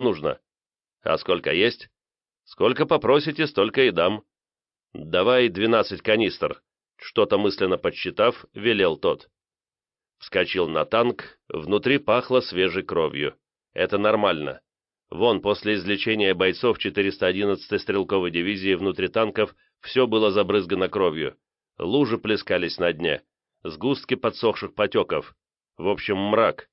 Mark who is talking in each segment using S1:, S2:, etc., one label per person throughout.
S1: нужно. А сколько есть? Сколько попросите, столько и дам. Давай двенадцать канистр. Что-то мысленно подсчитав, велел тот. Вскочил на танк, внутри пахло свежей кровью. Это нормально. Вон, после излечения бойцов 411-й стрелковой дивизии внутри танков все было забрызгано кровью. Лужи плескались на дне, сгустки подсохших потеков. В общем, мрак.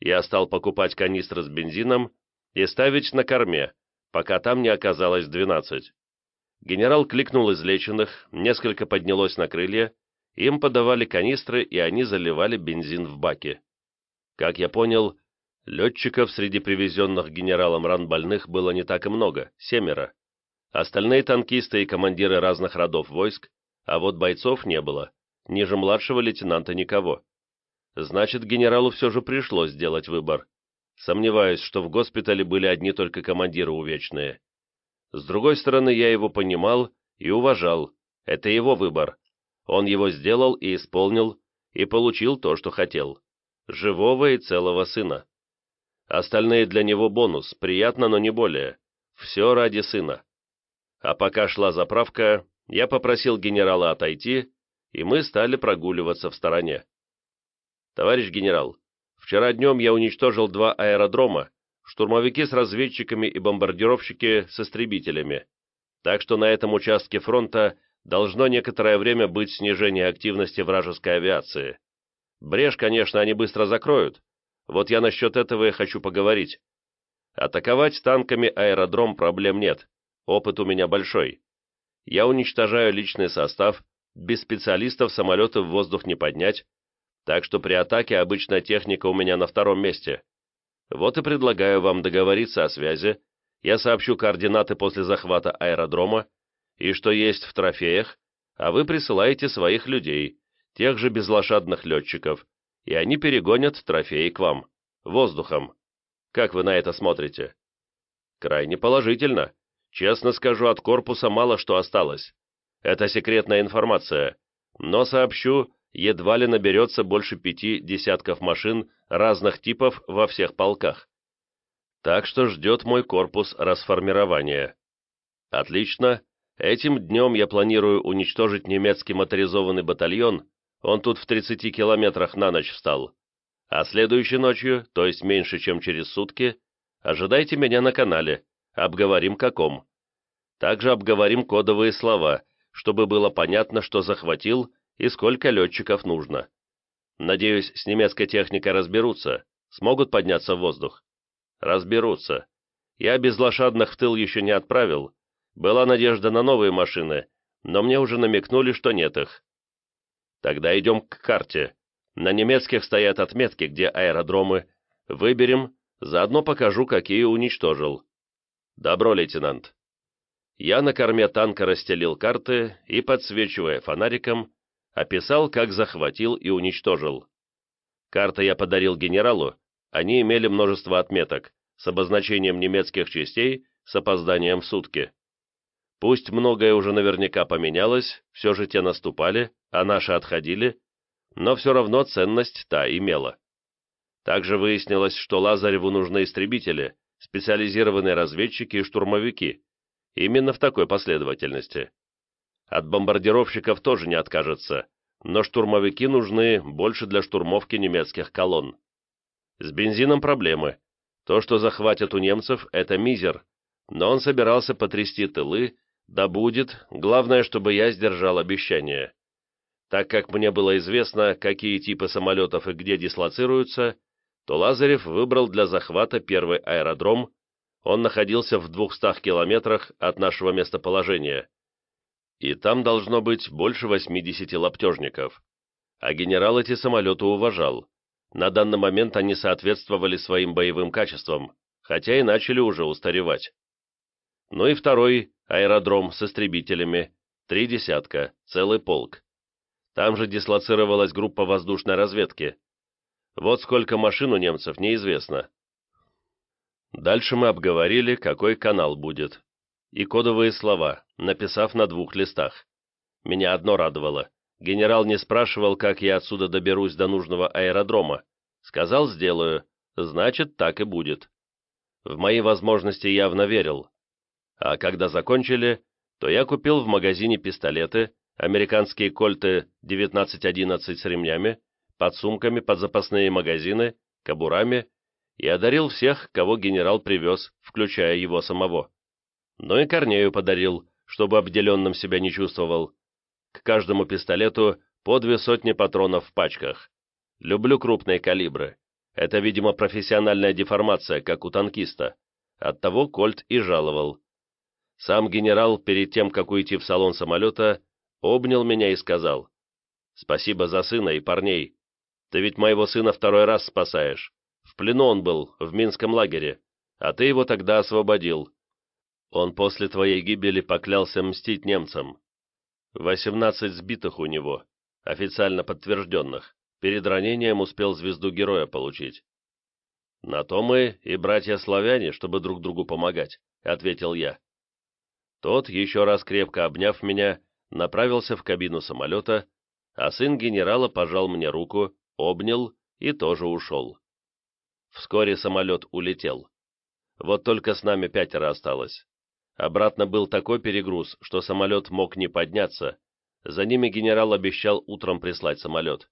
S1: Я стал покупать канистры с бензином и ставить на корме, пока там не оказалось 12. Генерал кликнул излеченных, несколько поднялось на крылья, им подавали канистры, и они заливали бензин в баки. Как я понял, Летчиков среди привезенных генералом ран больных было не так и много, семеро. Остальные танкисты и командиры разных родов войск, а вот бойцов не было, ниже младшего лейтенанта никого. Значит, генералу все же пришлось сделать выбор. Сомневаюсь, что в госпитале были одни только командиры увечные. С другой стороны, я его понимал и уважал. Это его выбор. Он его сделал и исполнил, и получил то, что хотел. Живого и целого сына. Остальные для него бонус, приятно, но не более. Все ради сына. А пока шла заправка, я попросил генерала отойти, и мы стали прогуливаться в стороне. Товарищ генерал, вчера днем я уничтожил два аэродрома, штурмовики с разведчиками и бомбардировщики с истребителями. Так что на этом участке фронта должно некоторое время быть снижение активности вражеской авиации. Брешь, конечно, они быстро закроют, вот я насчет этого и хочу поговорить. Атаковать танками аэродром проблем нет. Опыт у меня большой. Я уничтожаю личный состав, без специалистов самолеты в воздух не поднять, так что при атаке обычная техника у меня на втором месте. Вот и предлагаю вам договориться о связи, я сообщу координаты после захвата аэродрома и что есть в трофеях, а вы присылаете своих людей, тех же безлошадных летчиков, и они перегонят трофеи к вам, воздухом. Как вы на это смотрите? Крайне положительно. Честно скажу, от корпуса мало что осталось. Это секретная информация, но сообщу, едва ли наберется больше пяти десятков машин разных типов во всех полках. Так что ждет мой корпус расформирования. Отлично. Этим днем я планирую уничтожить немецкий моторизованный батальон он тут в 30 километрах на ночь встал. А следующей ночью, то есть меньше, чем через сутки, ожидайте меня на канале, обговорим каком. Также обговорим кодовые слова, чтобы было понятно, что захватил и сколько летчиков нужно. Надеюсь, с немецкой техникой разберутся, смогут подняться в воздух. Разберутся. Я без лошадных в тыл еще не отправил. Была надежда на новые машины, но мне уже намекнули, что нет их. Тогда идем к карте. На немецких стоят отметки, где аэродромы. Выберем, заодно покажу, какие уничтожил. Добро, лейтенант. Я на корме танка расстелил карты и, подсвечивая фонариком, описал, как захватил и уничтожил. Карты я подарил генералу, они имели множество отметок, с обозначением немецких частей с опозданием в сутки. Пусть многое уже наверняка поменялось, все же те наступали, а наши отходили, но все равно ценность та имела. Также выяснилось, что Лазареву нужны истребители, специализированные разведчики и штурмовики, именно в такой последовательности. От бомбардировщиков тоже не откажется, но штурмовики нужны больше для штурмовки немецких колонн. С бензином проблемы. То, что захватят у немцев, это мизер, но он собирался потрясти тылы да будет, главное, чтобы я сдержал обещание. Так как мне было известно, какие типы самолетов и где дислоцируются, то Лазарев выбрал для захвата первый аэродром, он находился в 200 километрах от нашего местоположения. И там должно быть больше 80 лаптежников. А генерал эти самолеты уважал. На данный момент они соответствовали своим боевым качествам, хотя и начали уже устаревать. Ну и второй аэродром с истребителями, три десятка, целый полк. Там же дислоцировалась группа воздушной разведки. Вот сколько машин у немцев, неизвестно. Дальше мы обговорили, какой канал будет. И кодовые слова, написав на двух листах. Меня одно радовало. Генерал не спрашивал, как я отсюда доберусь до нужного аэродрома. Сказал, сделаю. Значит, так и будет. В мои возможности явно верил. А когда закончили, то я купил в магазине пистолеты, американские кольты 1911 с ремнями, под сумками под запасные магазины, кобурами и одарил всех, кого генерал привез, включая его самого. Ну и Корнею подарил, чтобы обделенным себя не чувствовал. К каждому пистолету по две сотни патронов в пачках. Люблю крупные калибры. Это, видимо, профессиональная деформация, как у танкиста. Оттого Кольт и жаловал. Сам генерал, перед тем, как уйти в салон самолета, обнял меня и сказал, «Спасибо за сына и парней. Ты ведь моего сына второй раз спасаешь. В плену он был, в Минском лагере, а ты его тогда освободил. Он после твоей гибели поклялся мстить немцам. Восемнадцать сбитых у него, официально подтвержденных. Перед ранением успел звезду героя получить. «На то мы и братья-славяне, чтобы друг другу помогать», — ответил я. Тот, еще раз крепко обняв меня, направился в кабину самолета, а сын генерала пожал мне руку, обнял и тоже ушел. Вскоре самолет улетел. Вот только с нами пятеро осталось. Обратно был такой перегруз, что самолет мог не подняться. За ними генерал обещал утром прислать самолет.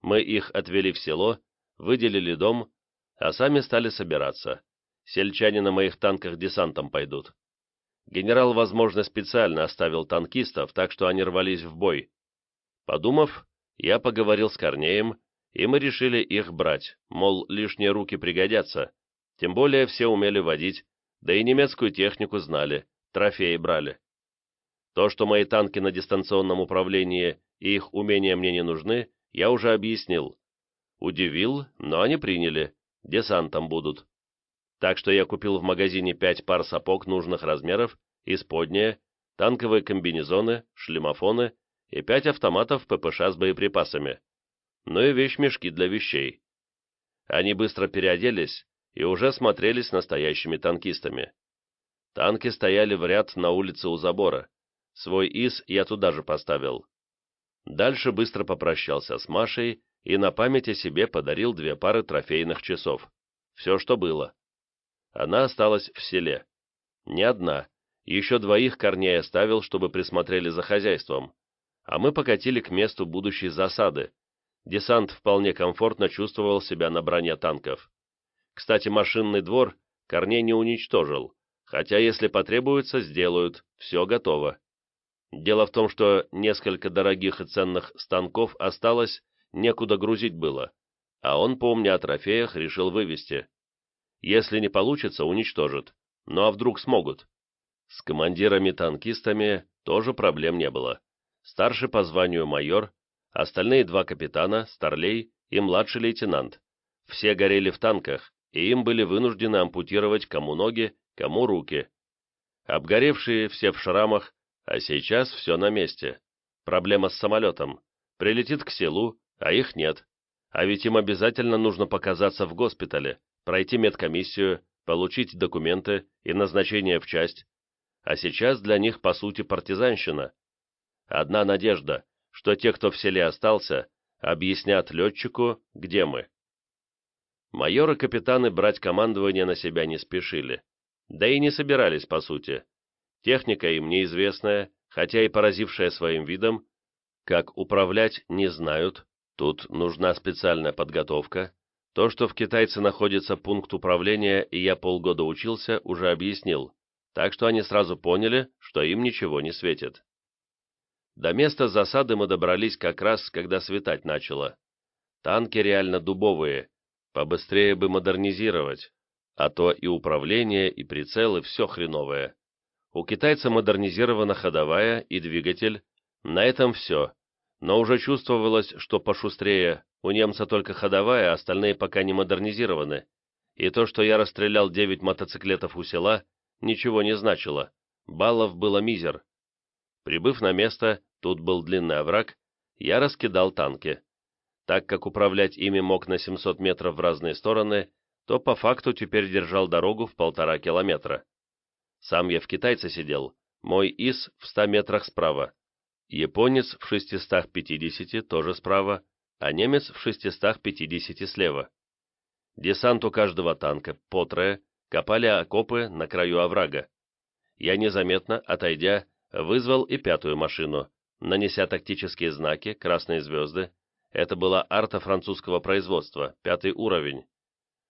S1: Мы их отвели в село, выделили дом, а сами стали собираться. Сельчане на моих танках десантом пойдут. Генерал, возможно, специально оставил танкистов, так что они рвались в бой. Подумав, я поговорил с Корнеем, и мы решили их брать, мол, лишние руки пригодятся. Тем более все умели водить, да и немецкую технику знали, трофеи брали. То, что мои танки на дистанционном управлении и их умения мне не нужны, я уже объяснил. Удивил, но они приняли, десантом будут. Так что я купил в магазине пять пар сапог нужных размеров, исподние, танковые комбинезоны, шлемофоны и пять автоматов ППШ с боеприпасами. Ну и вещмешки для вещей. Они быстро переоделись и уже смотрелись настоящими танкистами. Танки стояли в ряд на улице у забора. Свой ИС я туда же поставил. Дальше быстро попрощался с Машей и на память о себе подарил две пары трофейных часов. Все, что было. Она осталась в селе. Не одна. Еще двоих корней оставил, чтобы присмотрели за хозяйством. А мы покатили к месту будущей засады. Десант вполне комфортно чувствовал себя на броне танков. Кстати, машинный двор Корней не уничтожил, хотя если потребуется, сделают, все готово. Дело в том, что несколько дорогих и ценных станков осталось, некуда грузить было, а он, помня о трофеях, решил вывести. Если не получится, уничтожит. Ну а вдруг смогут? С командирами-танкистами тоже проблем не было. Старший по званию майор, остальные два капитана, старлей и младший лейтенант. Все горели в танках, и им были вынуждены ампутировать кому ноги, кому руки. Обгоревшие, все в шрамах, а сейчас все на месте. Проблема с самолетом. Прилетит к селу, а их нет. А ведь им обязательно нужно показаться в госпитале, пройти медкомиссию, получить документы и назначение в часть. А сейчас для них, по сути, партизанщина. Одна надежда, что те, кто в селе остался, объяснят летчику, где мы. Майоры-капитаны брать командование на себя не спешили. Да и не собирались, по сути. Техника им неизвестная, хотя и поразившая своим видом. Как управлять, не знают. Тут нужна специальная подготовка, то, что в китайце находится пункт управления, и я полгода учился, уже объяснил, так что они сразу поняли, что им ничего не светит. До места засады мы добрались как раз, когда светать начало. Танки реально дубовые, побыстрее бы модернизировать, а то и управление, и прицелы все хреновое. У китайца модернизирована ходовая и двигатель, на этом все, но уже чувствовалось, что пошустрее, у немца только ходовая, а остальные пока не модернизированы. И то, что я расстрелял девять мотоциклетов у села, ничего не значило. Баллов было мизер. Прибыв на место, тут был длинный овраг, я раскидал танки. Так как управлять ими мог на 700 метров в разные стороны, то по факту теперь держал дорогу в полтора километра. Сам я в китайце сидел, мой ИС в 100 метрах справа. Японец в 650 тоже справа, а немец в 650 слева. Десант у каждого танка по трое, копали окопы на краю оврага. Я незаметно, отойдя, вызвал и пятую машину, нанеся тактические знаки, красные звезды. Это была арта французского производства, пятый уровень.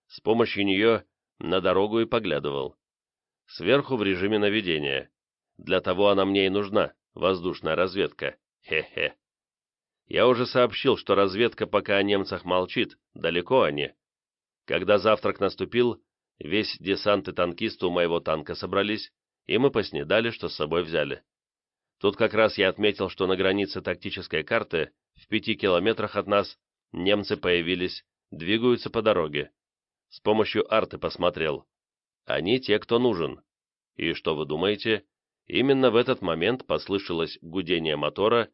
S1: С помощью нее на дорогу и поглядывал. Сверху в режиме наведения. Для того она мне и нужна, воздушная разведка. Хе-хе. Я уже сообщил, что разведка пока о немцах молчит, далеко они. Когда завтрак наступил, весь десант и танкисты у моего танка собрались, и мы поснедали, что с собой взяли. Тут как раз я отметил, что на границе тактической карты, в пяти километрах от нас, немцы появились, двигаются по дороге. С помощью арты посмотрел. Они те, кто нужен. И что вы думаете? Именно в этот момент послышалось гудение мотора,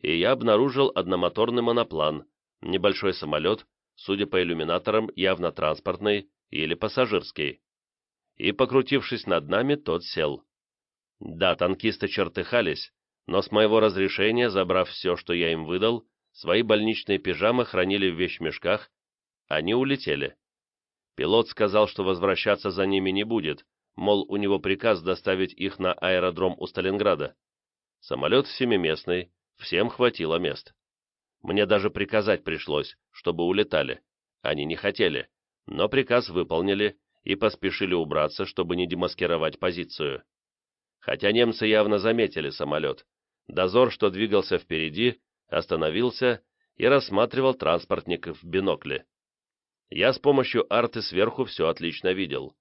S1: и я обнаружил одномоторный моноплан, небольшой самолет, судя по иллюминаторам, явно транспортный или пассажирский. И, покрутившись над нами, тот сел. Да, танкисты чертыхались, но с моего разрешения, забрав все, что я им выдал, свои больничные пижамы хранили в вещмешках, они улетели. Пилот сказал, что возвращаться за ними не будет, мол, у него приказ доставить их на аэродром у Сталинграда. Самолет семиместный, всем хватило мест. Мне даже приказать пришлось, чтобы улетали. Они не хотели, но приказ выполнили и поспешили убраться, чтобы не демаскировать позицию. Хотя немцы явно заметили самолет. Дозор, что двигался впереди, остановился и рассматривал транспортник в бинокле. Я с помощью арты сверху все отлично видел.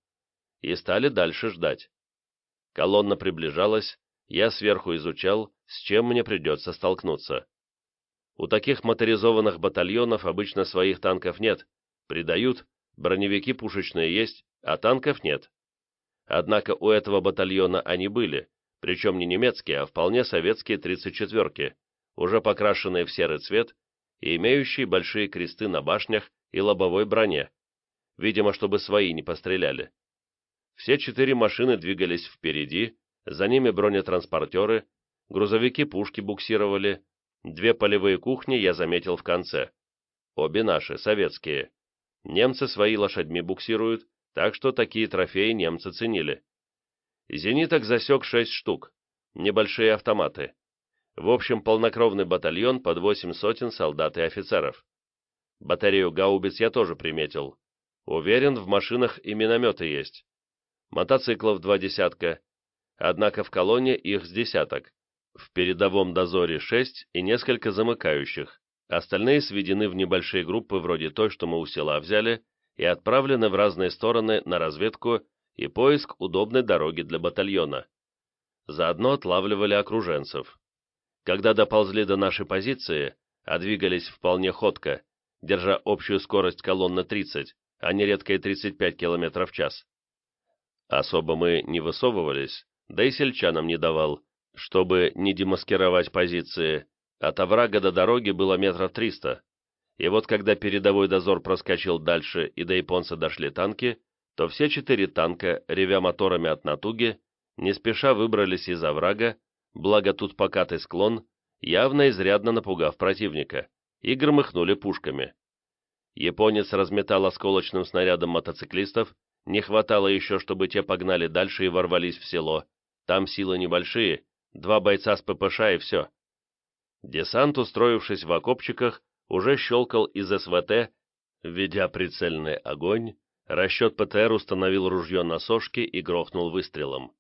S1: И стали дальше ждать. Колонна приближалась, я сверху изучал, с чем мне придется столкнуться. У таких моторизованных батальонов обычно своих танков нет, придают, броневики пушечные есть, а танков нет. Однако у этого батальона они были, причем не немецкие, а вполне советские 34-ки, уже покрашенные в серый цвет и имеющие большие кресты на башнях и лобовой броне, видимо, чтобы свои не постреляли. Все четыре машины двигались впереди, за ними бронетранспортеры, грузовики-пушки буксировали, две полевые кухни я заметил в конце. Обе наши, советские. Немцы свои лошадьми буксируют, так что такие трофеи немцы ценили. Зениток засек шесть штук, небольшие автоматы. В общем, полнокровный батальон под восемь сотен солдат и офицеров. Батарею гаубиц я тоже приметил. Уверен, в машинах и минометы есть. Мотоциклов два десятка. Однако в колонне их с десяток. В передовом дозоре шесть и несколько замыкающих. Остальные сведены в небольшие группы вроде той, что мы у села взяли, и отправлены в разные стороны на разведку и поиск удобной дороги для батальона. Заодно отлавливали окруженцев. Когда доползли до нашей позиции, а двигались вполне ходко, держа общую скорость колонны 30, а не редкие 35 км в час. Особо мы не высовывались, да и сельчанам не давал, чтобы не демаскировать позиции. От оврага до дороги было метров 300. И вот когда передовой дозор проскочил дальше и до японца дошли танки, то все четыре танка, ревя моторами от натуги, не спеша выбрались из оврага, благо тут покатый склон, явно изрядно напугав противника и громыхнули пушками. Японец разметал осколочным снарядом мотоциклистов, не хватало еще, чтобы те погнали дальше и ворвались в село. Там силы небольшие, два бойца с ППШ и все. Десант, устроившись в окопчиках, уже щелкал из СВТ, введя прицельный огонь, расчет ПТР установил ружье на сошке и грохнул выстрелом.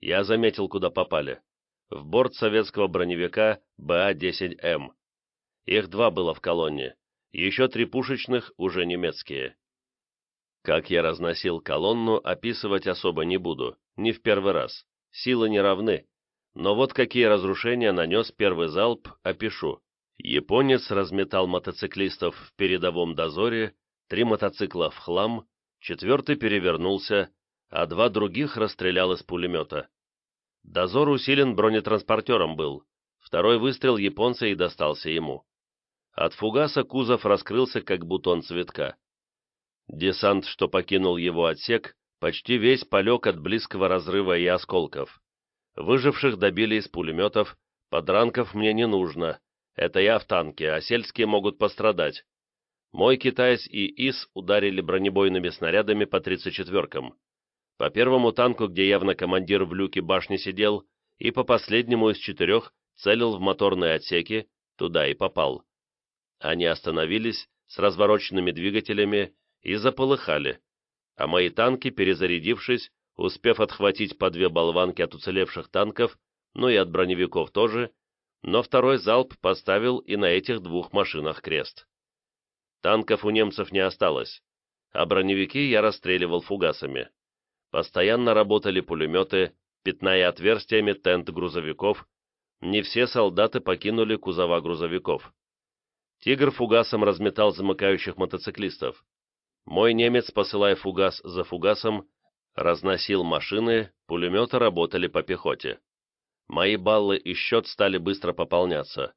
S1: Я заметил, куда попали. В борт советского броневика БА-10М. Их два было в колонне, еще три пушечных, уже немецкие. Как я разносил колонну, описывать особо не буду, не в первый раз. Силы не равны. Но вот какие разрушения нанес первый залп, опишу. Японец разметал мотоциклистов в передовом дозоре, три мотоцикла в хлам, четвертый перевернулся, а два других расстрелял из пулемета. Дозор усилен бронетранспортером был. Второй выстрел японца и достался ему. От фугаса кузов раскрылся, как бутон цветка. Десант, что покинул его отсек, почти весь полег от близкого разрыва и осколков. Выживших добили из пулеметов, подранков мне не нужно. Это я в танке, а сельские могут пострадать. Мой китаец и ИС ударили бронебойными снарядами по 34-кам. По первому танку, где явно командир в люке башни сидел, и по последнему из четырех целил в моторные отсеки, туда и попал. Они остановились с развороченными двигателями и заполыхали, а мои танки, перезарядившись, успев отхватить по две болванки от уцелевших танков, ну и от броневиков тоже, но второй залп поставил и на этих двух машинах крест. Танков у немцев не осталось, а броневики я расстреливал фугасами. Постоянно работали пулеметы, пятная отверстиями тент грузовиков, не все солдаты покинули кузова грузовиков. «Тигр» фугасом разметал замыкающих мотоциклистов. Мой немец, посылая фугас за фугасом, разносил машины, пулеметы работали по пехоте. Мои баллы и счет стали быстро пополняться.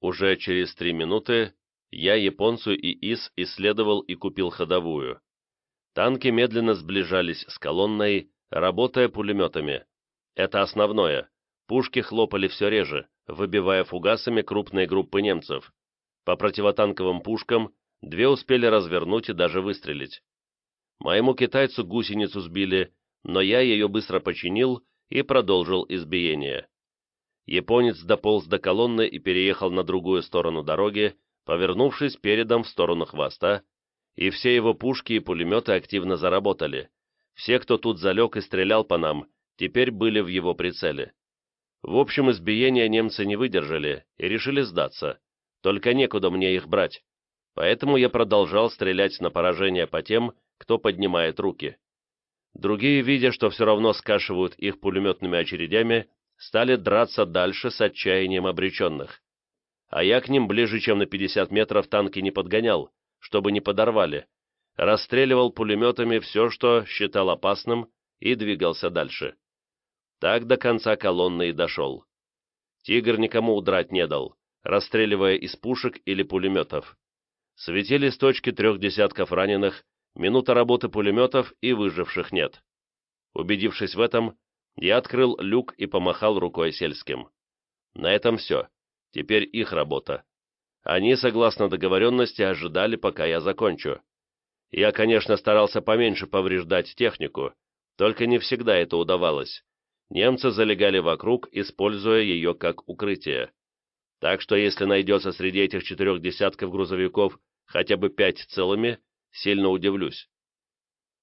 S1: Уже через три минуты я японцу и ИС исследовал и купил ходовую. Танки медленно сближались с колонной, работая пулеметами. Это основное. Пушки хлопали все реже, выбивая фугасами крупные группы немцев. По противотанковым пушкам две успели развернуть и даже выстрелить. Моему китайцу гусеницу сбили, но я ее быстро починил и продолжил избиение. Японец дополз до колонны и переехал на другую сторону дороги, повернувшись передом в сторону хвоста, и все его пушки и пулеметы активно заработали. Все, кто тут залег и стрелял по нам, теперь были в его прицеле. В общем, избиения немцы не выдержали и решили сдаться, только некуда мне их брать, поэтому я продолжал стрелять на поражение по тем, кто поднимает руки. Другие, видя, что все равно скашивают их пулеметными очередями, стали драться дальше с отчаянием обреченных. А я к ним ближе, чем на 50 метров танки не подгонял, чтобы не подорвали, расстреливал пулеметами все, что считал опасным, и двигался дальше. Так до конца колонны и дошел. «Тигр» никому удрать не дал, расстреливая из пушек или пулеметов. Светили с точки трех десятков раненых, минута работы пулеметов и выживших нет. Убедившись в этом, я открыл люк и помахал рукой сельским. На этом все. Теперь их работа. Они, согласно договоренности, ожидали, пока я закончу. Я, конечно, старался поменьше повреждать технику, только не всегда это удавалось. Немцы залегали вокруг, используя ее как укрытие. Так что если найдется среди этих четырех десятков грузовиков хотя бы пять целыми, сильно удивлюсь.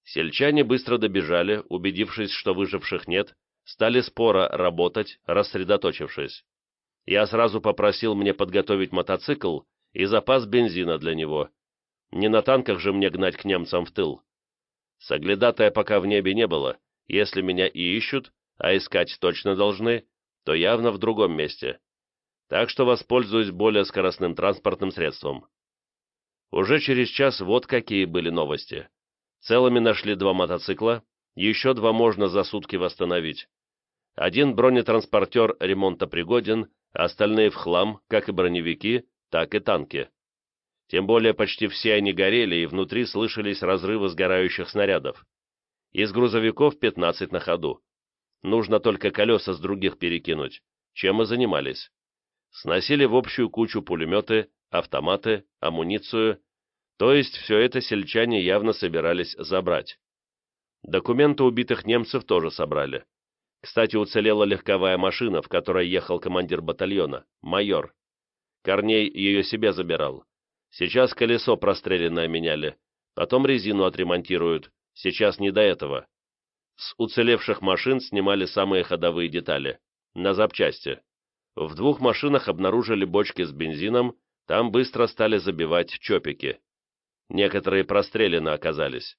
S1: Сельчане быстро добежали, убедившись, что выживших нет, стали споро работать, рассредоточившись. Я сразу попросил мне подготовить мотоцикл и запас бензина для него. Не на танках же мне гнать к немцам в тыл. Соглядатая пока в небе не было, если меня и ищут, а искать точно должны, то явно в другом месте. Так что воспользуюсь более скоростным транспортным средством. Уже через час вот какие были новости. Целыми нашли два мотоцикла, еще два можно за сутки восстановить. Один бронетранспортер ремонтопригоден, остальные в хлам, как и броневики, так и танки. Тем более почти все они горели, и внутри слышались разрывы сгорающих снарядов. Из грузовиков 15 на ходу. Нужно только колеса с других перекинуть, чем и занимались. Сносили в общую кучу пулеметы, автоматы, амуницию, то есть все это сельчане явно собирались забрать. Документы убитых немцев тоже собрали. Кстати, уцелела легковая машина, в которой ехал командир батальона, майор. Корней ее себе забирал. Сейчас колесо простреленное меняли, потом резину отремонтируют, сейчас не до этого. С уцелевших машин снимали самые ходовые детали, на запчасти. В двух машинах обнаружили бочки с бензином, там быстро стали забивать чопики. Некоторые прострелены оказались.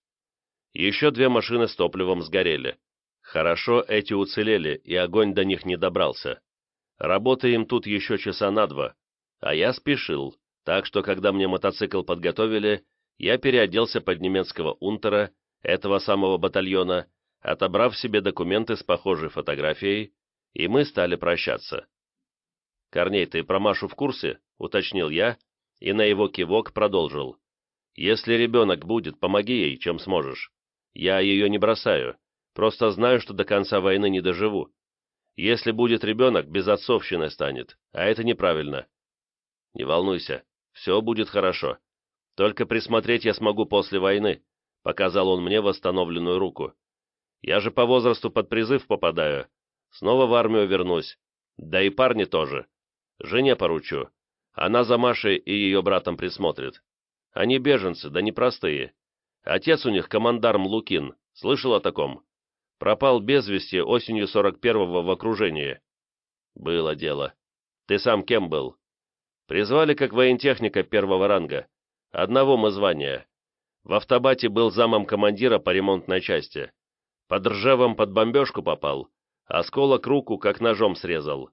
S1: Еще две машины с топливом сгорели. Хорошо эти уцелели, и огонь до них не добрался. Работаем тут еще часа на два, а я спешил, так что, когда мне мотоцикл подготовили, я переоделся под немецкого унтера, этого самого батальона, отобрав себе документы с похожей фотографией, и мы стали прощаться. «Корней, ты про Машу в курсе?» — уточнил я, и на его кивок продолжил. «Если ребенок будет, помоги ей, чем сможешь. Я ее не бросаю, просто знаю, что до конца войны не доживу. Если будет ребенок, безотцовщина станет, а это неправильно. Не волнуйся, все будет хорошо. Только присмотреть я смогу после войны», — показал он мне восстановленную руку. Я же по возрасту под призыв попадаю. Снова в армию вернусь. Да и парни тоже. Жене поручу. Она за Машей и ее братом присмотрит. Они беженцы, да непростые. Отец у них командарм Лукин. Слышал о таком? Пропал без вести осенью 41-го в окружении. Было дело. Ты сам кем был? Призвали как воентехника первого ранга. Одного мы звания. В автобате был замом командира по ремонтной части. Под ржевом под бомбежку попал. Осколок руку как ножом срезал.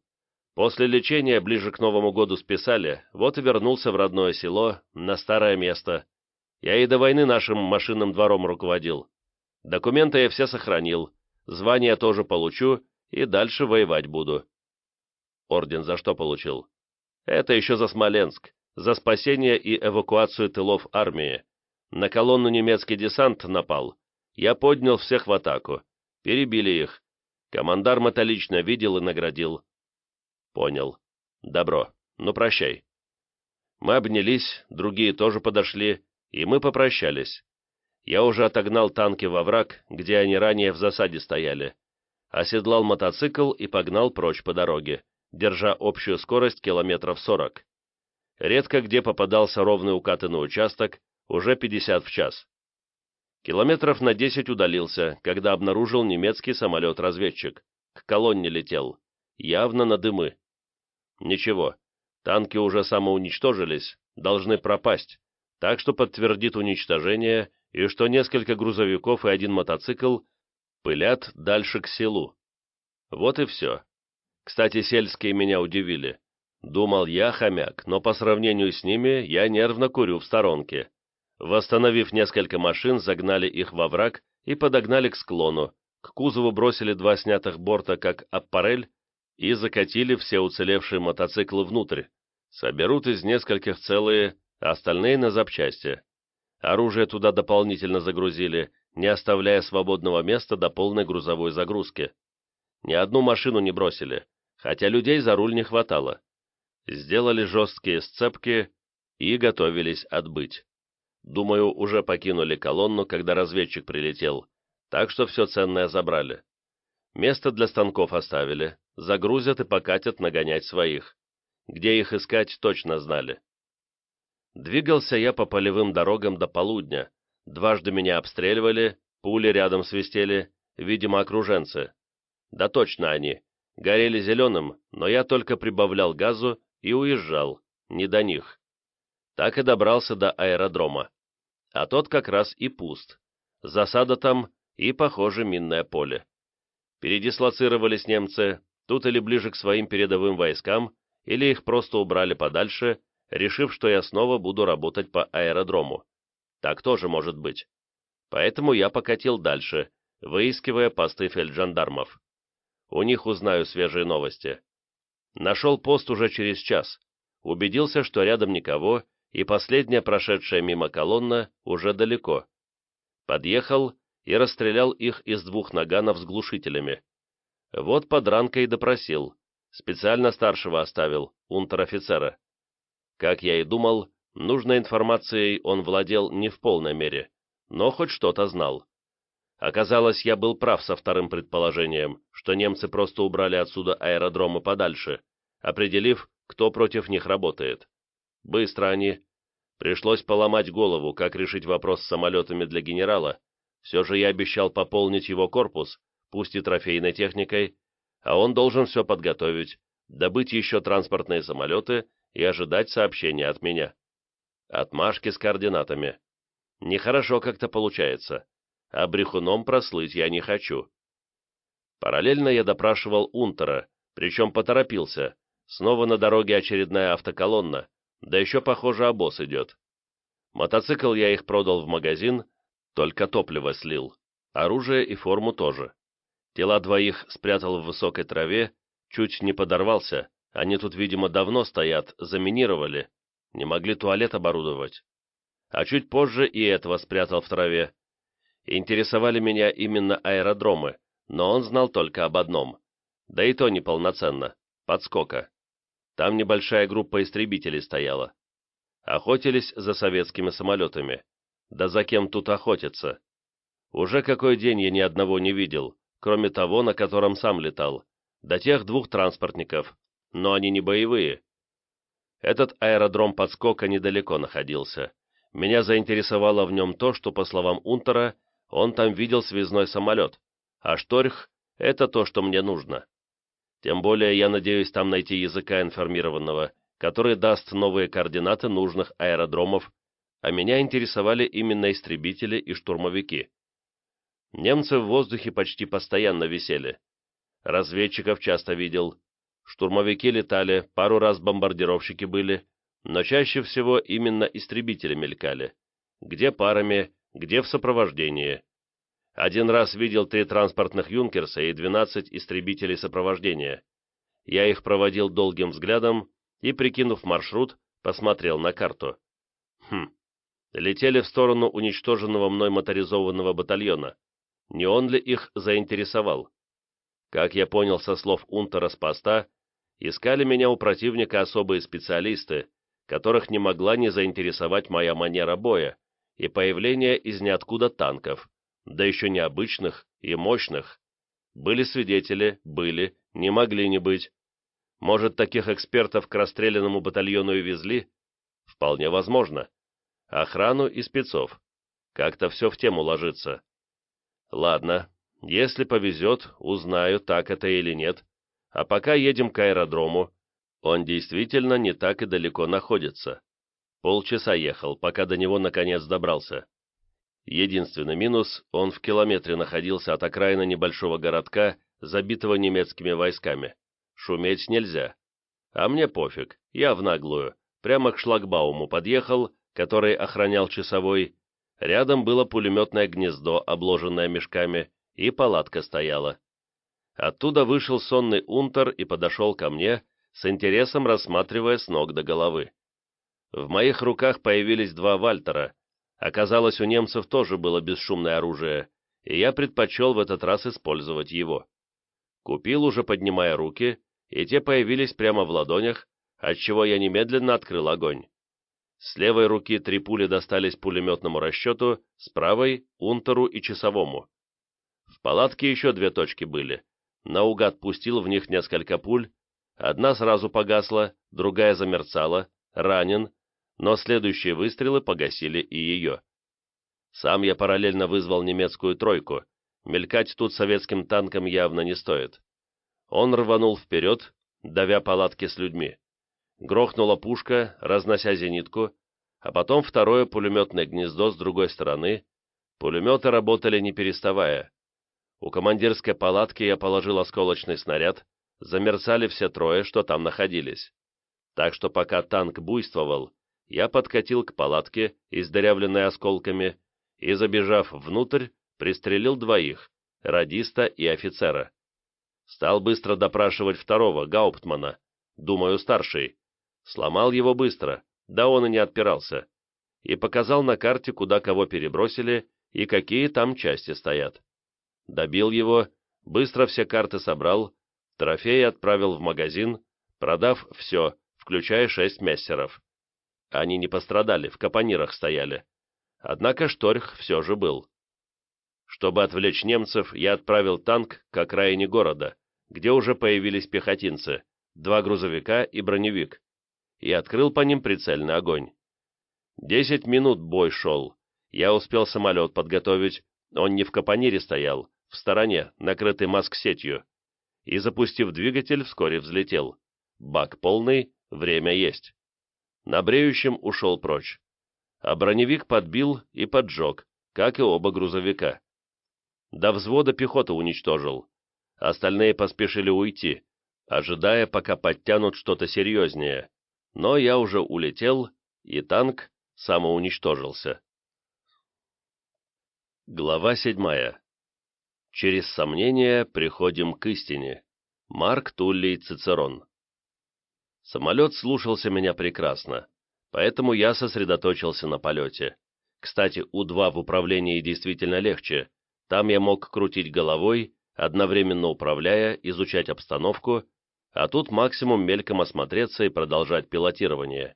S1: После лечения ближе к Новому году списали, вот и вернулся в родное село, на старое место. Я и до войны нашим машинным двором руководил. Документы я все сохранил, звание тоже получу и дальше воевать буду. Орден за что получил? Это еще за Смоленск, за спасение и эвакуацию тылов армии. На колонну немецкий десант напал. Я поднял всех в атаку. Перебили их. Командарм это лично видел и наградил. Понял. Добро. Ну, прощай. Мы обнялись, другие тоже подошли, и мы попрощались. Я уже отогнал танки во враг, где они ранее в засаде стояли. Оседлал мотоцикл и погнал прочь по дороге, держа общую скорость километров сорок. Редко где попадался ровный укатанный участок, уже 50 в час. Километров на 10 удалился, когда обнаружил немецкий самолет-разведчик. К колонне летел. Явно на дымы. Ничего, танки уже самоуничтожились, должны пропасть, так что подтвердит уничтожение и что несколько грузовиков и один мотоцикл пылят дальше к селу. Вот и все. Кстати, сельские меня удивили. Думал я хомяк, но по сравнению с ними я нервно курю в сторонке. Восстановив несколько машин, загнали их во враг и подогнали к склону. К кузову бросили два снятых борта как аппарель и закатили все уцелевшие мотоциклы внутрь. Соберут из нескольких целые, а остальные на запчасти. Оружие туда дополнительно загрузили, не оставляя свободного места до полной грузовой загрузки. Ни одну машину не бросили, хотя людей за руль не хватало. Сделали жесткие сцепки и готовились отбыть. Думаю, уже покинули колонну, когда разведчик прилетел, так что все ценное забрали. Место для станков оставили, загрузят и покатят нагонять своих. Где их искать, точно знали. Двигался я по полевым дорогам до полудня. Дважды меня обстреливали, пули рядом свистели, видимо, окруженцы. Да точно они. Горели зеленым, но я только прибавлял газу и уезжал, не до них. Так и добрался до аэродрома. А тот как раз и пуст. Засада там и, похоже, минное поле. Передислоцировались немцы, тут или ближе к своим передовым войскам, или их просто убрали подальше, решив, что я снова буду работать по аэродрому. Так тоже может быть. Поэтому я покатил дальше, выискивая посты фельджандармов. У них узнаю свежие новости. Нашел пост уже через час. Убедился, что рядом никого, и последняя прошедшая мимо колонна уже далеко. Подъехал и расстрелял их из двух наганов с глушителями. Вот подранка и допросил. Специально старшего оставил, унтер-офицера. Как я и думал, нужной информацией он владел не в полной мере, но хоть что-то знал. Оказалось, я был прав со вторым предположением, что немцы просто убрали отсюда аэродромы подальше, определив, кто против них работает. Быстро они. Пришлось поломать голову, как решить вопрос с самолетами для генерала. Все же я обещал пополнить его корпус, пусть и трофейной техникой, а он должен все подготовить, добыть еще транспортные самолеты и ожидать сообщения от меня. Отмашки с координатами. Нехорошо как-то получается, а брехуном прослыть я не хочу. Параллельно я допрашивал Унтера, причем поторопился. Снова на дороге очередная автоколонна, да еще, похоже, обоз идет. Мотоцикл я их продал в магазин, только топливо слил. Оружие и форму тоже. Тела двоих спрятал в высокой траве, чуть не подорвался. Они тут, видимо, давно стоят, заминировали. Не могли туалет оборудовать. А чуть позже и этого спрятал в траве. Интересовали меня именно аэродромы, но он знал только об одном. Да и то неполноценно. Подскока. Там небольшая группа истребителей стояла. Охотились за советскими самолетами. Да за кем тут охотиться? Уже какой день я ни одного не видел, кроме того, на котором сам летал, до тех двух транспортников, но они не боевые. Этот аэродром подскока недалеко находился. Меня заинтересовало в нем то, что, по словам Унтера, он там видел связной самолет, а Шторх — это то, что мне нужно. Тем более я надеюсь там найти языка информированного, который даст новые координаты нужных аэродромов, а меня интересовали именно истребители и штурмовики. Немцы в воздухе почти постоянно висели. Разведчиков часто видел. Штурмовики летали, пару раз бомбардировщики были, но чаще всего именно истребители мелькали. Где парами, где в сопровождении. Один раз видел три транспортных «Юнкерса» и 12 истребителей сопровождения. Я их проводил долгим взглядом и, прикинув маршрут, посмотрел на карту. Хм, летели в сторону уничтоженного мной моторизованного батальона. Не он ли их заинтересовал? Как я понял со слов Унтера с поста, искали меня у противника особые специалисты, которых не могла не заинтересовать моя манера боя и появление из ниоткуда танков, да еще необычных и мощных. Были свидетели, были, не могли не быть. Может, таких экспертов к расстрелянному батальону и везли? Вполне возможно. Охрану и спецов. Как-то все в тему ложится. Ладно, если повезет, узнаю, так это или нет. А пока едем к аэродрому. Он действительно не так и далеко находится. Полчаса ехал, пока до него наконец добрался. Единственный минус – он в километре находился от окраины небольшого городка, забитого немецкими войсками. Шуметь нельзя. А мне пофиг, я в наглую. Прямо к шлагбауму подъехал, который охранял часовой. Рядом было пулеметное гнездо, обложенное мешками, и палатка стояла. Оттуда вышел сонный унтер и подошел ко мне, с интересом рассматривая с ног до головы. В моих руках появились два Вальтера. Оказалось, у немцев тоже было бесшумное оружие, и я предпочел в этот раз использовать его. Купил уже, поднимая руки, и те появились прямо в ладонях, отчего я немедленно открыл огонь. С левой руки три пули достались пулеметному расчету, с правой — унтеру и часовому. В палатке еще две точки были. Наугад пустил в них несколько пуль, одна сразу погасла, другая замерцала, ранен, но следующие выстрелы погасили и ее. Сам я параллельно вызвал немецкую тройку, мелькать тут советским танком явно не стоит. Он рванул вперед, давя палатки с людьми. Грохнула пушка, разнося зенитку, а потом второе пулеметное гнездо с другой стороны. Пулеметы работали не переставая. У командирской палатки я положил осколочный снаряд, замерцали все трое, что там находились. Так что пока танк буйствовал, я подкатил к палатке, издырявленной осколками, и, забежав внутрь, пристрелил двоих, радиста и офицера. Стал быстро допрашивать второго, Гауптмана, думаю, старший. Сломал его быстро, да он и не отпирался. И показал на карте, куда кого перебросили и какие там части стоят. Добил его, быстро все карты собрал, трофеи отправил в магазин, продав все, включая шесть мессеров. Они не пострадали, в капонирах стояли. Однако Шторх все же был. Чтобы отвлечь немцев, я отправил танк к окраине города, где уже появились пехотинцы, два грузовика и броневик, и открыл по ним прицельный огонь. Десять минут бой шел. Я успел самолет подготовить, он не в капонире стоял, в стороне, накрытый маск-сетью, и, запустив двигатель, вскоре взлетел. Бак полный, время есть на бреющем ушел прочь. А броневик подбил и поджег, как и оба грузовика. До взвода пехоты уничтожил. Остальные поспешили уйти, ожидая, пока подтянут что-то серьезнее. Но я уже улетел, и танк самоуничтожился. Глава седьмая. Через сомнения приходим к истине. Марк Туллий Цицерон. Самолет слушался меня прекрасно, поэтому я сосредоточился на полете. Кстати, У-2 в управлении действительно легче. Там я мог крутить головой, одновременно управляя, изучать обстановку, а тут максимум мельком осмотреться и продолжать пилотирование.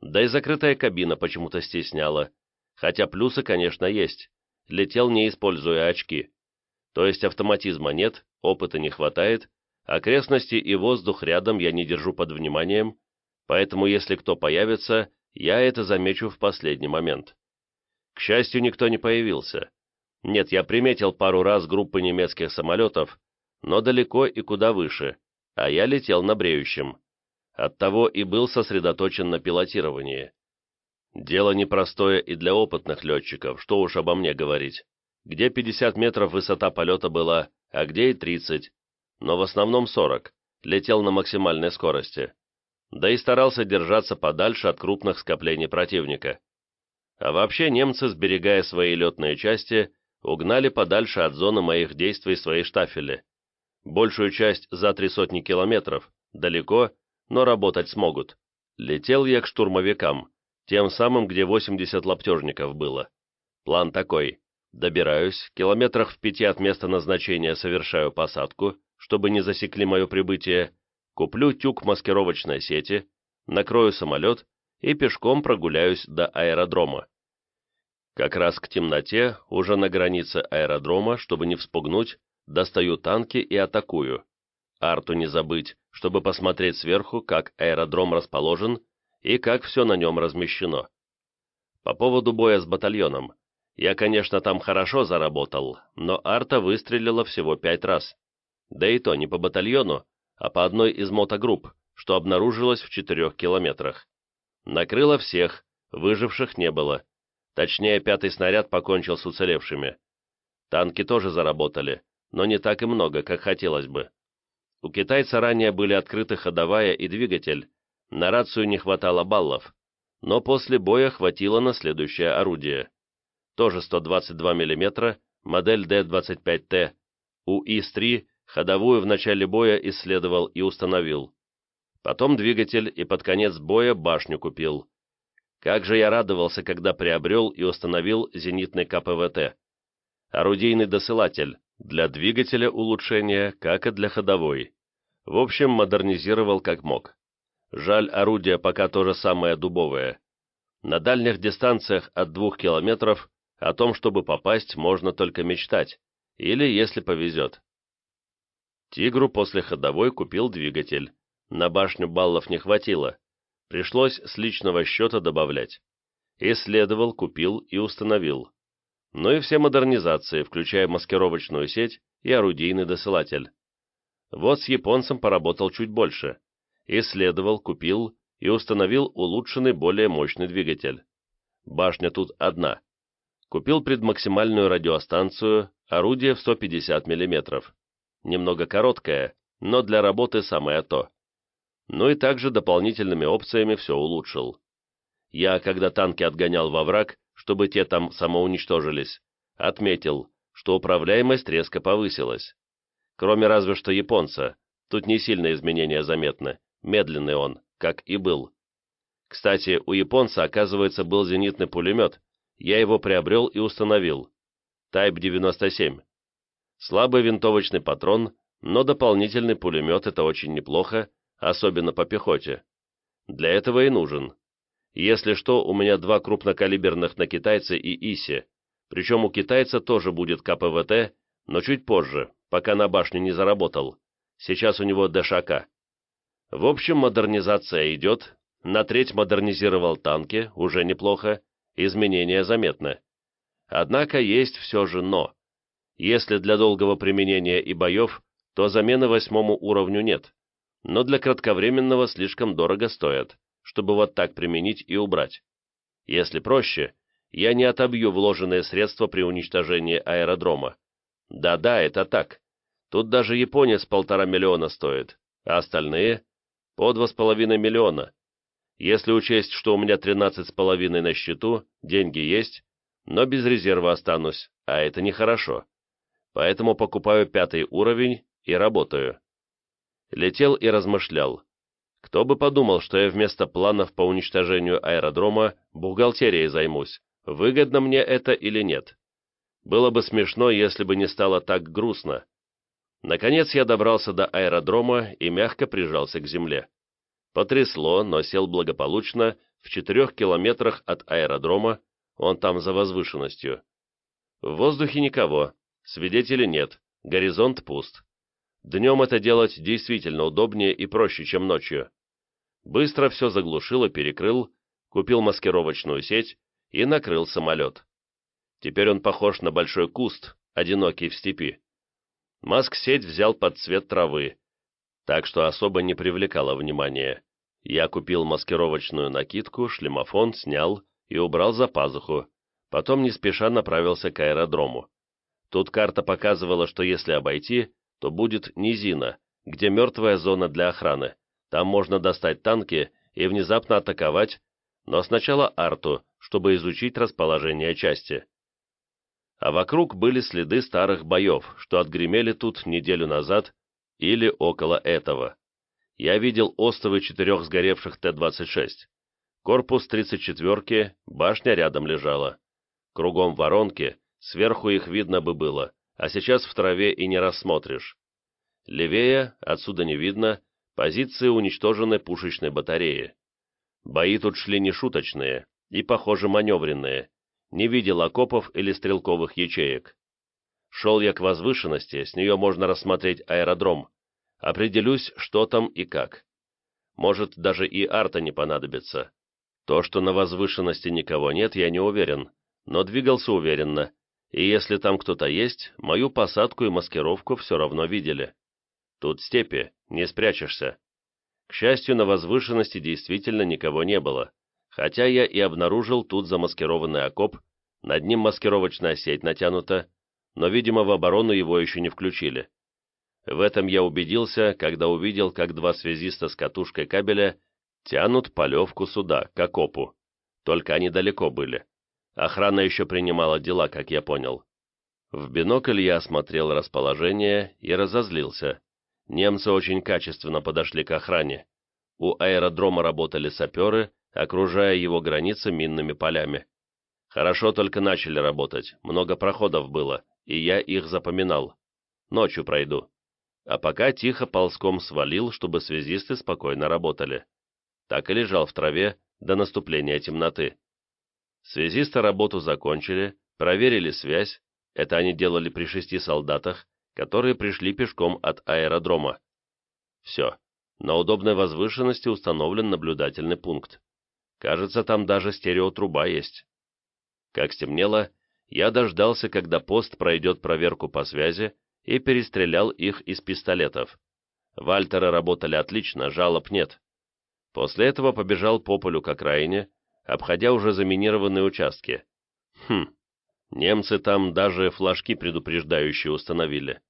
S1: Да и закрытая кабина почему-то стесняла, хотя плюсы, конечно, есть. летел не используя очки. То есть автоматизма нет, опыта не хватает, окрестности и воздух рядом я не держу под вниманием, поэтому если кто появится, я это замечу в последний момент. К счастью, никто не появился. Нет, я приметил пару раз группы немецких самолетов, но далеко и куда выше, а я летел на бреющем. Оттого и был сосредоточен на пилотировании. Дело непростое и для опытных летчиков, что уж обо мне говорить. Где 50 метров высота полета была, а где и 30, но в основном 40, летел на максимальной скорости. Да и старался держаться подальше от крупных скоплений противника. А вообще немцы, сберегая свои летные части, угнали подальше от зоны моих действий свои штафели. Большую часть за три сотни километров, далеко, но работать смогут. Летел я к штурмовикам, тем самым, где 80 лаптежников было. План такой. Добираюсь, километрах в пяти от места назначения совершаю посадку, чтобы не засекли мое прибытие, куплю тюк маскировочной сети, накрою самолет и пешком прогуляюсь до аэродрома. Как раз к темноте, уже на границе аэродрома, чтобы не вспугнуть, достаю танки и атакую. Арту не забыть, чтобы посмотреть сверху, как аэродром расположен и как все на нем размещено. По поводу боя с батальоном. Я, конечно, там хорошо заработал, но арта выстрелила всего пять раз. Да и то не по батальону, а по одной из мотогрупп, что обнаружилось в четырех километрах. Накрыло всех, выживших не было. Точнее, пятый снаряд покончил с уцелевшими. Танки тоже заработали, но не так и много, как хотелось бы. У китайца ранее были открыты ходовая и двигатель, на рацию не хватало баллов, но после боя хватило на следующее орудие. Тоже 122 мм, модель Д-25Т. У ИС-3 ходовую в начале боя исследовал и установил. Потом двигатель и под конец боя башню купил. Как же я радовался, когда приобрел и установил зенитный КПВТ. Орудийный досылатель, для двигателя улучшения, как и для ходовой. В общем, модернизировал как мог. Жаль, орудие пока то же самое дубовое. На дальних дистанциях от двух километров о том, чтобы попасть, можно только мечтать, или если повезет. Тигру после ходовой купил двигатель. На башню баллов не хватило, Пришлось с личного счета добавлять. Исследовал, купил и установил. Ну и все модернизации, включая маскировочную сеть и орудийный досылатель. Вот с японцем поработал чуть больше. Исследовал, купил и установил улучшенный более мощный двигатель. Башня тут одна. Купил предмаксимальную радиостанцию, орудие в 150 мм. Немного короткое, но для работы самое то но и также дополнительными опциями все улучшил. Я, когда танки отгонял во враг, чтобы те там самоуничтожились, отметил, что управляемость резко повысилась. Кроме разве что японца, тут не сильные изменения заметны, медленный он, как и был. Кстати, у японца, оказывается, был зенитный пулемет, я его приобрел и установил. Type 97. Слабый винтовочный патрон, но дополнительный пулемет — это очень неплохо, особенно по пехоте. Для этого и нужен. Если что, у меня два крупнокалиберных на китайце и ИСе, причем у китайца тоже будет КПВТ, но чуть позже, пока на башню не заработал. Сейчас у него ДШК. В общем, модернизация идет, на треть модернизировал танки, уже неплохо, изменения заметны. Однако есть все же «но». Если для долгого применения и боев, то замены восьмому уровню нет но для кратковременного слишком дорого стоят, чтобы вот так применить и убрать. Если проще, я не отобью вложенные средства при уничтожении аэродрома. Да-да, это так. Тут даже японец полтора миллиона стоит, а остальные — по два с половиной миллиона. Если учесть, что у меня тринадцать с половиной на счету, деньги есть, но без резерва останусь, а это нехорошо. Поэтому покупаю пятый уровень и работаю летел и размышлял. Кто бы подумал, что я вместо планов по уничтожению аэродрома бухгалтерией займусь, выгодно мне это или нет. Было бы смешно, если бы не стало так грустно. Наконец я добрался до аэродрома и мягко прижался к земле. Потрясло, но сел благополучно в четырех километрах от аэродрома, он там за возвышенностью. В воздухе никого, свидетелей нет, горизонт пуст. Днем это делать действительно удобнее и проще, чем ночью. Быстро все заглушил и перекрыл, купил маскировочную сеть и накрыл самолет. Теперь он похож на большой куст, одинокий в степи. Маск-сеть взял под цвет травы, так что особо не привлекало внимания. Я купил маскировочную накидку, шлемофон снял и убрал за пазуху, потом не спеша направился к аэродрому. Тут карта показывала, что если обойти, то будет низина, где мертвая зона для охраны. Там можно достать танки и внезапно атаковать, но сначала арту, чтобы изучить расположение части. А вокруг были следы старых боев, что отгремели тут неделю назад или около этого. Я видел остовы четырех сгоревших Т-26. Корпус 34-ки, башня рядом лежала. Кругом воронки, сверху их видно бы было, а сейчас в траве и не рассмотришь. Левее, отсюда не видно, позиции уничтоженной пушечной батареи. Бои тут шли нешуточные и, похоже, маневренные. Не видел окопов или стрелковых ячеек. Шел я к возвышенности, с нее можно рассмотреть аэродром. Определюсь, что там и как. Может, даже и арта не понадобится. То, что на возвышенности никого нет, я не уверен, но двигался уверенно, и если там кто-то есть, мою посадку и маскировку все равно видели. Тут степи, не спрячешься. К счастью, на возвышенности действительно никого не было, хотя я и обнаружил тут замаскированный окоп, над ним маскировочная сеть натянута, но, видимо, в оборону его еще не включили. В этом я убедился, когда увидел, как два связиста с катушкой кабеля тянут полевку сюда, к окопу. Только они далеко были. Охрана еще принимала дела, как я понял. В бинокль я осмотрел расположение и разозлился. Немцы очень качественно подошли к охране. У аэродрома работали саперы, окружая его границы минными полями. Хорошо только начали работать, много проходов было, и я их запоминал. Ночью пройду. А пока тихо ползком свалил, чтобы связисты спокойно работали. Так и лежал в траве до наступления темноты. Связисты работу закончили, проверили связь, это они делали при шести солдатах, которые пришли пешком от аэродрома. Все, на удобной возвышенности установлен наблюдательный пункт. Кажется, там даже стереотруба есть. Как стемнело, я дождался, когда пост пройдет проверку по связи, и перестрелял их из пистолетов. Вальтеры работали отлично, жалоб нет. После этого побежал по полю к окраине, обходя уже заминированные участки. Хм, немцы там даже флажки предупреждающие установили.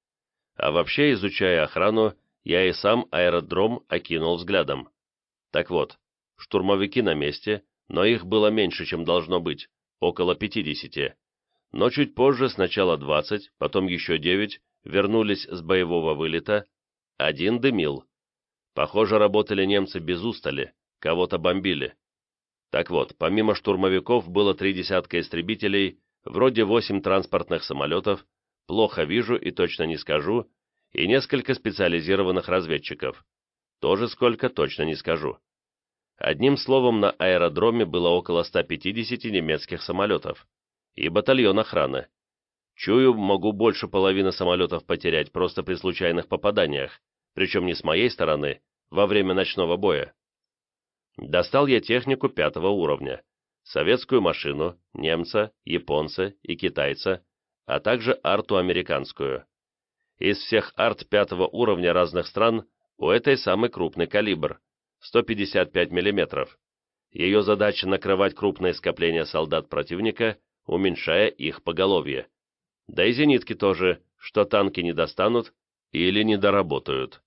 S1: А вообще, изучая охрану, я и сам аэродром окинул взглядом. Так вот, штурмовики на месте, но их было меньше, чем должно быть, около 50. Но чуть позже сначала 20, потом еще 9 вернулись с боевого вылета, один дымил. Похоже, работали немцы без устали, кого-то бомбили. Так вот, помимо штурмовиков было три десятка истребителей, вроде восемь транспортных самолетов, плохо вижу и точно не скажу, и несколько специализированных разведчиков. Тоже сколько, точно не скажу. Одним словом, на аэродроме было около 150 немецких самолетов и батальон охраны. Чую, могу больше половины самолетов потерять просто при случайных попаданиях, причем не с моей стороны, во время ночного боя. Достал я технику пятого уровня, советскую машину, немца, японца и китайца, а также арту американскую. Из всех арт пятого уровня разных стран у этой самый крупный калибр – 155 мм. Ее задача накрывать крупные скопления солдат противника, уменьшая их поголовье. Да и зенитки тоже, что танки не достанут или не доработают.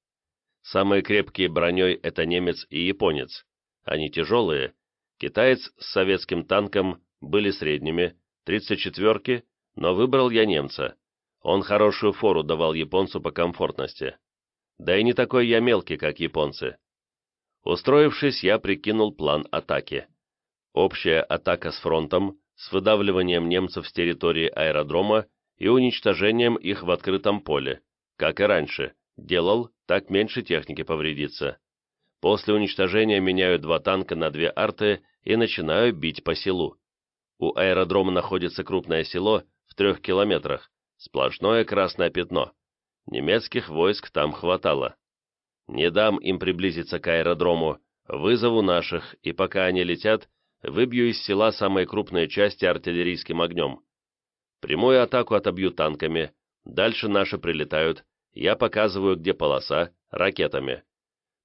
S1: Самые крепкие броней – это немец и японец, они тяжелые. Китаец с советским танком были средними, 34-ки, но выбрал я немца. Он хорошую фору давал японцу по комфортности. Да и не такой я мелкий, как японцы. Устроившись, я прикинул план атаки. Общая атака с фронтом, с выдавливанием немцев с территории аэродрома и уничтожением их в открытом поле, как и раньше. Делал, так меньше техники повредится. После уничтожения меняю два танка на две арты и начинаю бить по селу. У аэродрома находится крупное село в трех километрах, сплошное красное пятно. Немецких войск там хватало. Не дам им приблизиться к аэродрому, вызову наших, и пока они летят, выбью из села самые крупные части артиллерийским огнем. Прямую атаку отобью танками, дальше наши прилетают, я показываю, где полоса, ракетами.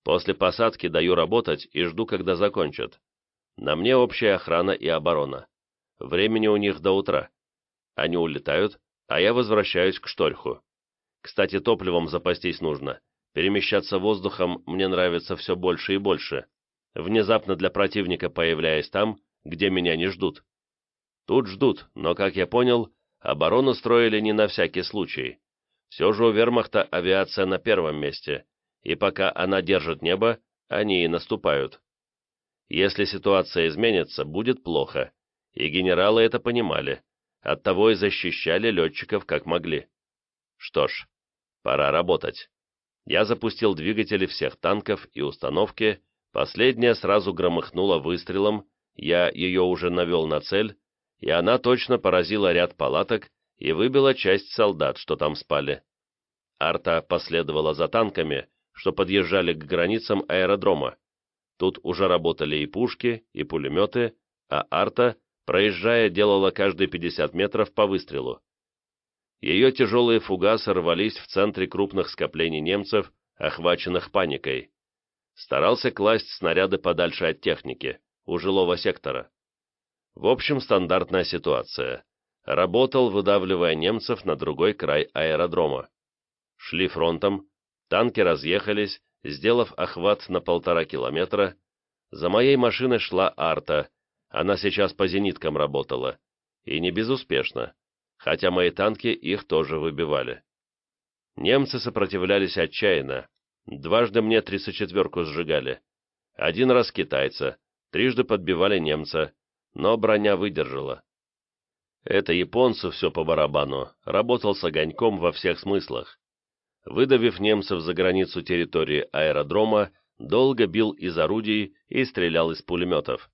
S1: После посадки даю работать и жду, когда закончат. На мне общая охрана и оборона. Времени у них до утра. Они улетают, а я возвращаюсь к Штольху. Кстати, топливом запастись нужно. Перемещаться воздухом мне нравится все больше и больше, внезапно для противника появляясь там, где меня не ждут. Тут ждут, но, как я понял, оборону строили не на всякий случай. Все же у вермахта авиация на первом месте, и пока она держит небо, они и наступают. Если ситуация изменится, будет плохо, и генералы это понимали, оттого и защищали летчиков как могли. Что ж, пора работать. Я запустил двигатели всех танков и установки, последняя сразу громыхнула выстрелом, я ее уже навел на цель, и она точно поразила ряд палаток и выбила часть солдат, что там спали. Арта последовала за танками, что подъезжали к границам аэродрома. Тут уже работали и пушки, и пулеметы, а арта, проезжая, делала каждые 50 метров по выстрелу. Ее тяжелые фугасы рвались в центре крупных скоплений немцев, охваченных паникой. Старался класть снаряды подальше от техники, у жилого сектора. В общем, стандартная ситуация. Работал, выдавливая немцев на другой край аэродрома. Шли фронтом, Танки разъехались, сделав охват на полтора километра. За моей машиной шла арта, она сейчас по зениткам работала. И не безуспешно, хотя мои танки их тоже выбивали. Немцы сопротивлялись отчаянно. Дважды мне 34-ку сжигали. Один раз китайца, трижды подбивали немца, но броня выдержала. Это японцу все по барабану, работал с огоньком во всех смыслах выдавив немцев за границу территории аэродрома, долго бил из орудий и стрелял из пулеметов.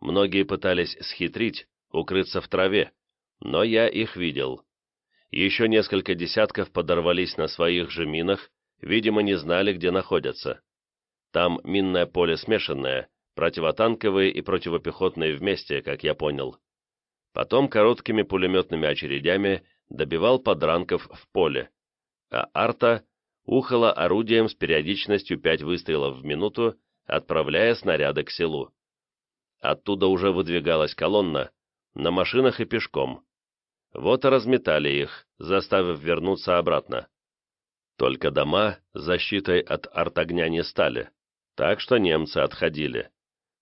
S1: Многие пытались схитрить, укрыться в траве, но я их видел. Еще несколько десятков подорвались на своих же минах, видимо, не знали, где находятся. Там минное поле смешанное, противотанковые и противопехотные вместе, как я понял. Потом короткими пулеметными очередями добивал подранков в поле а арта ухала орудием с периодичностью 5 выстрелов в минуту, отправляя снаряды к селу. Оттуда уже выдвигалась колонна, на машинах и пешком. Вот и разметали их, заставив вернуться обратно. Только дома защитой от артогня не стали, так что немцы отходили.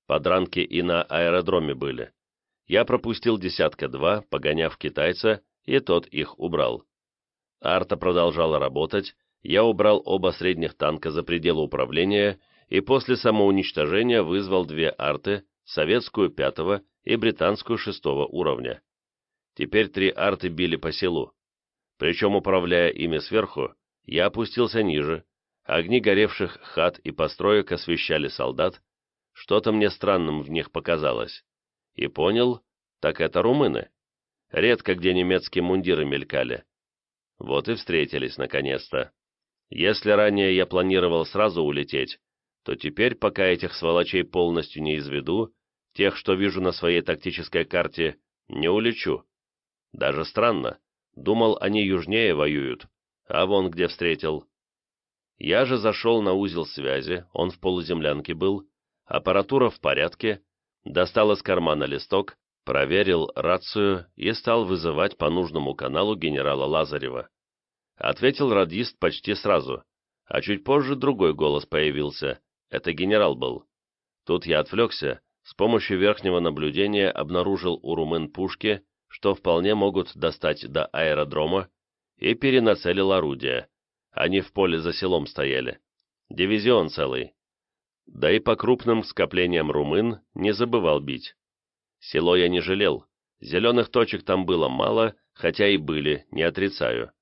S1: Подранки и на аэродроме были. Я пропустил десятка-два, погоняв китайца, и тот их убрал. Арта продолжала работать, я убрал оба средних танка за пределы управления и после самоуничтожения вызвал две арты, советскую пятого и британскую шестого уровня. Теперь три арты били по селу. Причем, управляя ими сверху, я опустился ниже, огни горевших хат и построек освещали солдат, что-то мне странным в них показалось. И понял, так это румыны. Редко где немецкие мундиры мелькали. Вот и встретились наконец-то. Если ранее я планировал сразу улететь, то теперь, пока этих сволочей полностью не изведу, тех, что вижу на своей тактической карте, не улечу. Даже странно. Думал, они южнее воюют, а вон где встретил. Я же зашел на узел связи, он в полуземлянке был, аппаратура в порядке, достал из кармана листок, проверил рацию и стал вызывать по нужному каналу генерала Лазарева. Ответил радист почти сразу, а чуть позже другой голос появился, это генерал был. Тут я отвлекся, с помощью верхнего наблюдения обнаружил у румын пушки, что вполне могут достать до аэродрома, и перенацелил орудия. Они в поле за селом стояли. Дивизион целый. Да и по крупным скоплениям румын не забывал бить. Село я не жалел. Зеленых точек там было мало, хотя и были, не отрицаю.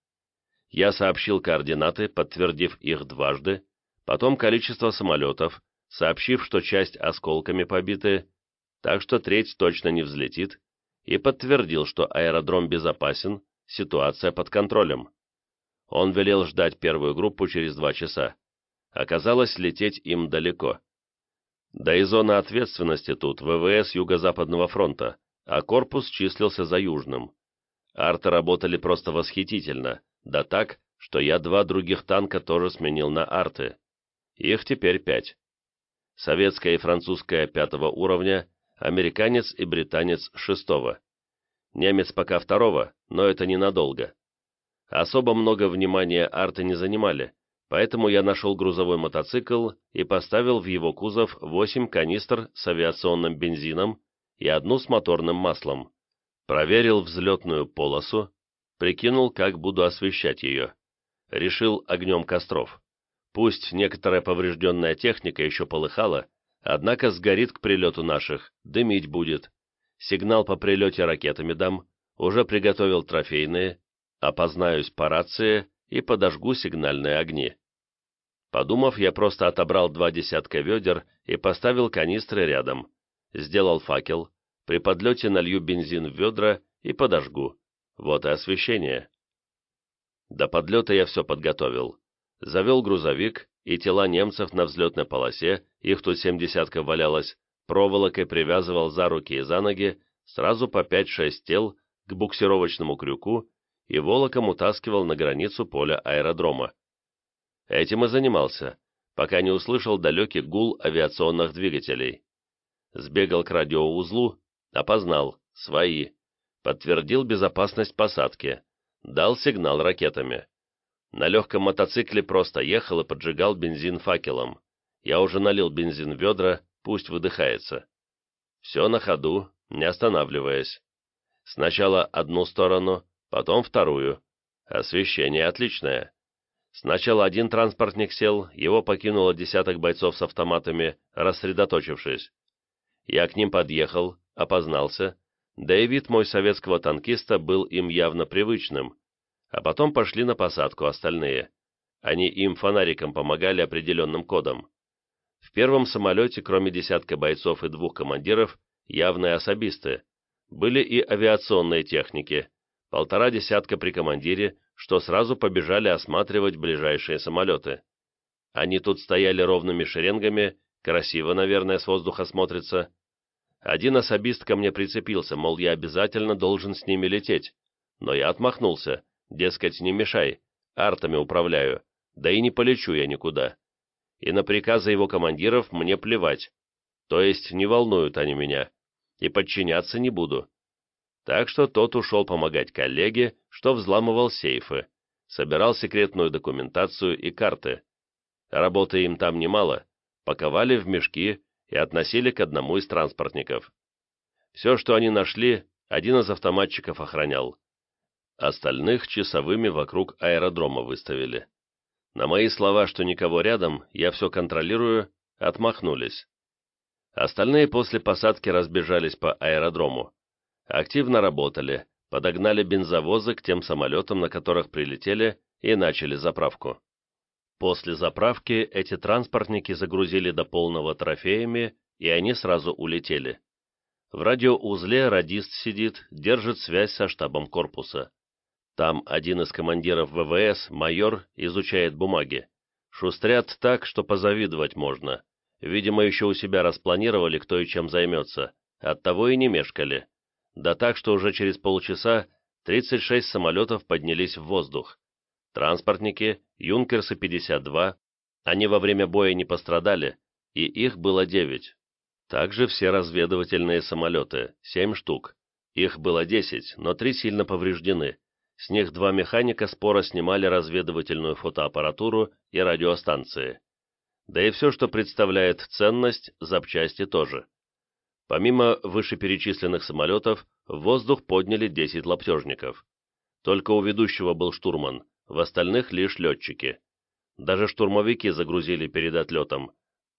S1: Я сообщил координаты, подтвердив их дважды, потом количество самолетов, сообщив, что часть осколками побиты, так что треть точно не взлетит, и подтвердил, что аэродром безопасен, ситуация под контролем. Он велел ждать первую группу через два часа. Оказалось, лететь им далеко. Да и зона ответственности тут ВВС Юго-Западного фронта, а корпус числился за Южным. Арты работали просто восхитительно, да так, что я два других танка тоже сменил на арты. Их теперь пять. Советская и французская пятого уровня, американец и британец шестого. Немец пока второго, но это ненадолго. Особо много внимания арты не занимали, поэтому я нашел грузовой мотоцикл и поставил в его кузов 8 канистр с авиационным бензином и одну с моторным маслом. Проверил взлетную полосу, прикинул, как буду освещать ее. Решил огнем костров. Пусть некоторая поврежденная техника еще полыхала, однако сгорит к прилету наших, дымить будет. Сигнал по прилете ракетами дам, уже приготовил трофейные, опознаюсь по рации и подожгу сигнальные огни. Подумав, я просто отобрал два десятка ведер и поставил канистры рядом. Сделал факел, при подлете налью бензин в ведра и подожгу. Вот и освещение. До подлета я все подготовил. Завел грузовик, и тела немцев на взлетной полосе, их тут семь десятков валялось, проволокой привязывал за руки и за ноги, сразу по пять-шесть тел к буксировочному крюку и волоком утаскивал на границу поля аэродрома. Этим и занимался, пока не услышал далекий гул авиационных двигателей. Сбегал к радиоузлу, опознал, свои, подтвердил безопасность посадки, дал сигнал ракетами. На легком мотоцикле просто ехал и поджигал бензин факелом. Я уже налил бензин в ведра, пусть выдыхается. Все на ходу, не останавливаясь. Сначала одну сторону, потом вторую. Освещение отличное. Сначала один транспортник сел, его покинуло десяток бойцов с автоматами, рассредоточившись. Я к ним подъехал, опознался, да и вид мой советского танкиста был им явно привычным. А потом пошли на посадку остальные. Они им фонариком помогали определенным кодом. В первом самолете, кроме десятка бойцов и двух командиров, явные особисты. Были и авиационные техники, полтора десятка при командире, что сразу побежали осматривать ближайшие самолеты. Они тут стояли ровными шеренгами, красиво, наверное, с воздуха смотрится. Один особист ко мне прицепился, мол, я обязательно должен с ними лететь. Но я отмахнулся, дескать, не мешай, артами управляю, да и не полечу я никуда. И на приказы его командиров мне плевать, то есть не волнуют они меня, и подчиняться не буду. Так что тот ушел помогать коллеге, что взламывал сейфы, собирал секретную документацию и карты. Работы им там немало, паковали в мешки и относили к одному из транспортников. Все, что они нашли, один из автоматчиков охранял. Остальных часовыми вокруг аэродрома выставили. На мои слова, что никого рядом, я все контролирую, отмахнулись. Остальные после посадки разбежались по аэродрому активно работали, подогнали бензовозы к тем самолетам, на которых прилетели, и начали заправку. После заправки эти транспортники загрузили до полного трофеями, и они сразу улетели. В радиоузле радист сидит, держит связь со штабом корпуса. Там один из командиров ВВС, майор, изучает бумаги. Шустрят так, что позавидовать можно. Видимо, еще у себя распланировали, кто и чем займется. Оттого и не мешкали да так, что уже через полчаса 36 самолетов поднялись в воздух. Транспортники, Юнкерсы-52, они во время боя не пострадали, и их было 9. Также все разведывательные самолеты, 7 штук. Их было 10, но 3 сильно повреждены. С них два механика споро снимали разведывательную фотоаппаратуру и радиостанции. Да и все, что представляет ценность, запчасти тоже. Помимо вышеперечисленных самолетов, в воздух подняли 10 лаптежников. Только у ведущего был штурман, в остальных лишь летчики. Даже штурмовики загрузили перед отлетом.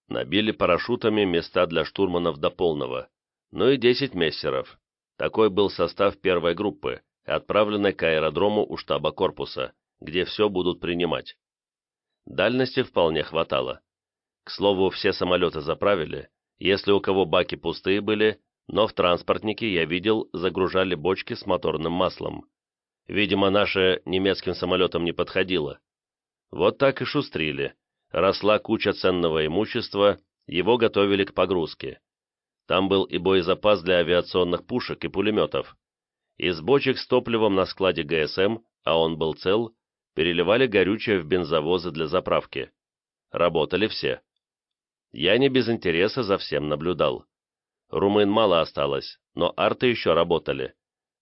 S1: Набили парашютами места для штурманов до полного. Ну и 10 мессеров. Такой был состав первой группы, отправленной к аэродрому у штаба корпуса, где все будут принимать. Дальности вполне хватало. К слову, все самолеты заправили, если у кого баки пустые были, но в транспортнике, я видел, загружали бочки с моторным маслом. Видимо, наше немецким самолетам не подходило. Вот так и шустрили. Росла куча ценного имущества, его готовили к погрузке. Там был и боезапас для авиационных пушек и пулеметов. Из бочек с топливом на складе ГСМ, а он был цел, переливали горючее в бензовозы для заправки. Работали все. Я не без интереса за всем наблюдал. Румын мало осталось, но арты еще работали.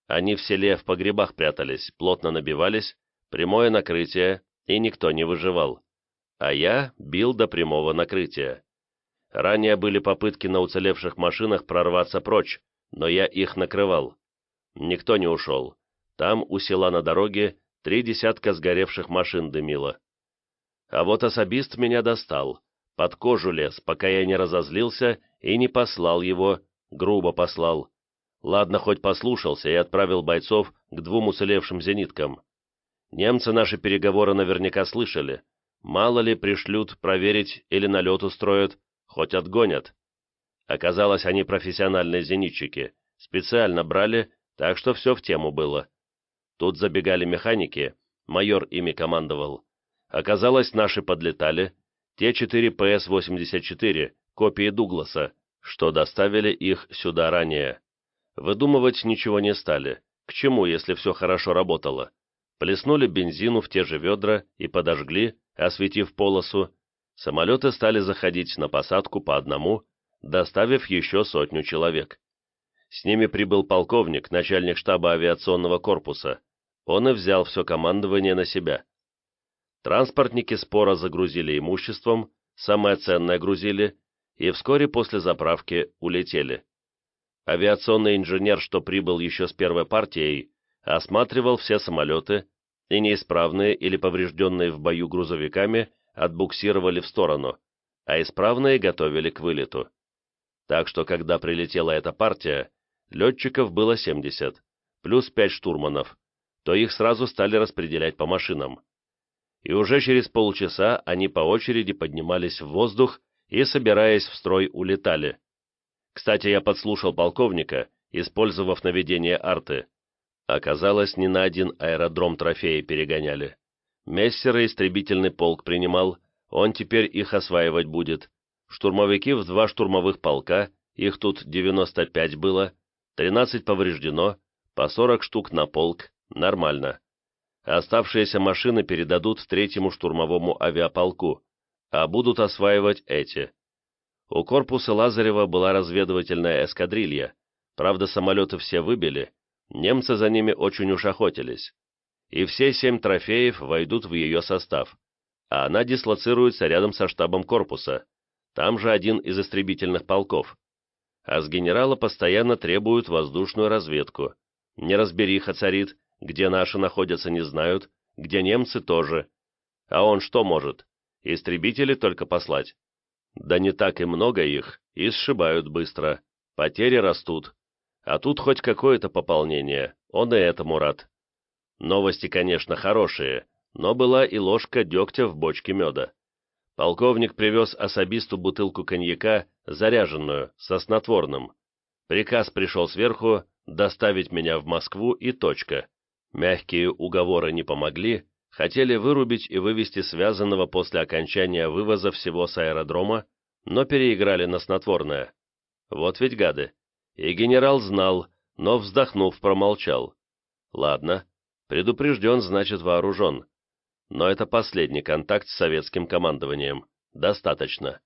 S1: Они в селе в погребах прятались, плотно набивались, прямое накрытие, и никто не выживал. А я бил до прямого накрытия. Ранее были попытки на уцелевших машинах прорваться прочь, но я их накрывал. Никто не ушел. Там, у села на дороге, три десятка сгоревших машин дымило. А вот особист меня достал, под кожу лез, пока я не разозлился и не послал его, грубо послал. Ладно, хоть послушался и отправил бойцов к двум уцелевшим зениткам. Немцы наши переговоры наверняка слышали. Мало ли пришлют проверить или налет устроят, хоть отгонят. Оказалось, они профессиональные зенитчики, специально брали, так что все в тему было. Тут забегали механики, майор ими командовал. Оказалось, наши подлетали, те четыре ПС-84, копии Дугласа, что доставили их сюда ранее. Выдумывать ничего не стали. К чему, если все хорошо работало? Плеснули бензину в те же ведра и подожгли, осветив полосу. Самолеты стали заходить на посадку по одному, доставив еще сотню человек. С ними прибыл полковник, начальник штаба авиационного корпуса. Он и взял все командование на себя. Транспортники спора загрузили имуществом, самое ценное грузили, и вскоре после заправки улетели. Авиационный инженер, что прибыл еще с первой партией, осматривал все самолеты, и неисправные или поврежденные в бою грузовиками отбуксировали в сторону, а исправные готовили к вылету. Так что, когда прилетела эта партия, летчиков было 70, плюс 5 штурманов, то их сразу стали распределять по машинам. И уже через полчаса они по очереди поднимались в воздух и, собираясь в строй, улетали. Кстати, я подслушал полковника, использовав наведение арты. Оказалось, не на один аэродром трофеи перегоняли. Мессера истребительный полк принимал, он теперь их осваивать будет. Штурмовики в два штурмовых полка, их тут 95 было, 13 повреждено, по 40 штук на полк, нормально. Оставшиеся машины передадут третьему штурмовому авиаполку, а будут осваивать эти. У корпуса Лазарева была разведывательная эскадрилья, правда самолеты все выбили, немцы за ними очень уж охотились. И все семь трофеев войдут в ее состав, а она дислоцируется рядом со штабом корпуса, там же один из истребительных полков. А с генерала постоянно требуют воздушную разведку. Неразбериха царит, где наши находятся не знают, где немцы тоже. А он что может? Истребители только послать. Да не так и много их, и сшибают быстро. Потери растут. А тут хоть какое-то пополнение, он и этому рад. Новости, конечно, хорошие, но была и ложка дегтя в бочке меда. Полковник привез особисту бутылку коньяка, заряженную, со снотворным. Приказ пришел сверху доставить меня в Москву и точка. Мягкие уговоры не помогли, хотели вырубить и вывести связанного после окончания вывоза всего с аэродрома, но переиграли на снотворное. Вот ведь гады. И генерал знал, но, вздохнув, промолчал. Ладно, предупрежден, значит вооружен. Но это последний контакт с советским командованием. Достаточно.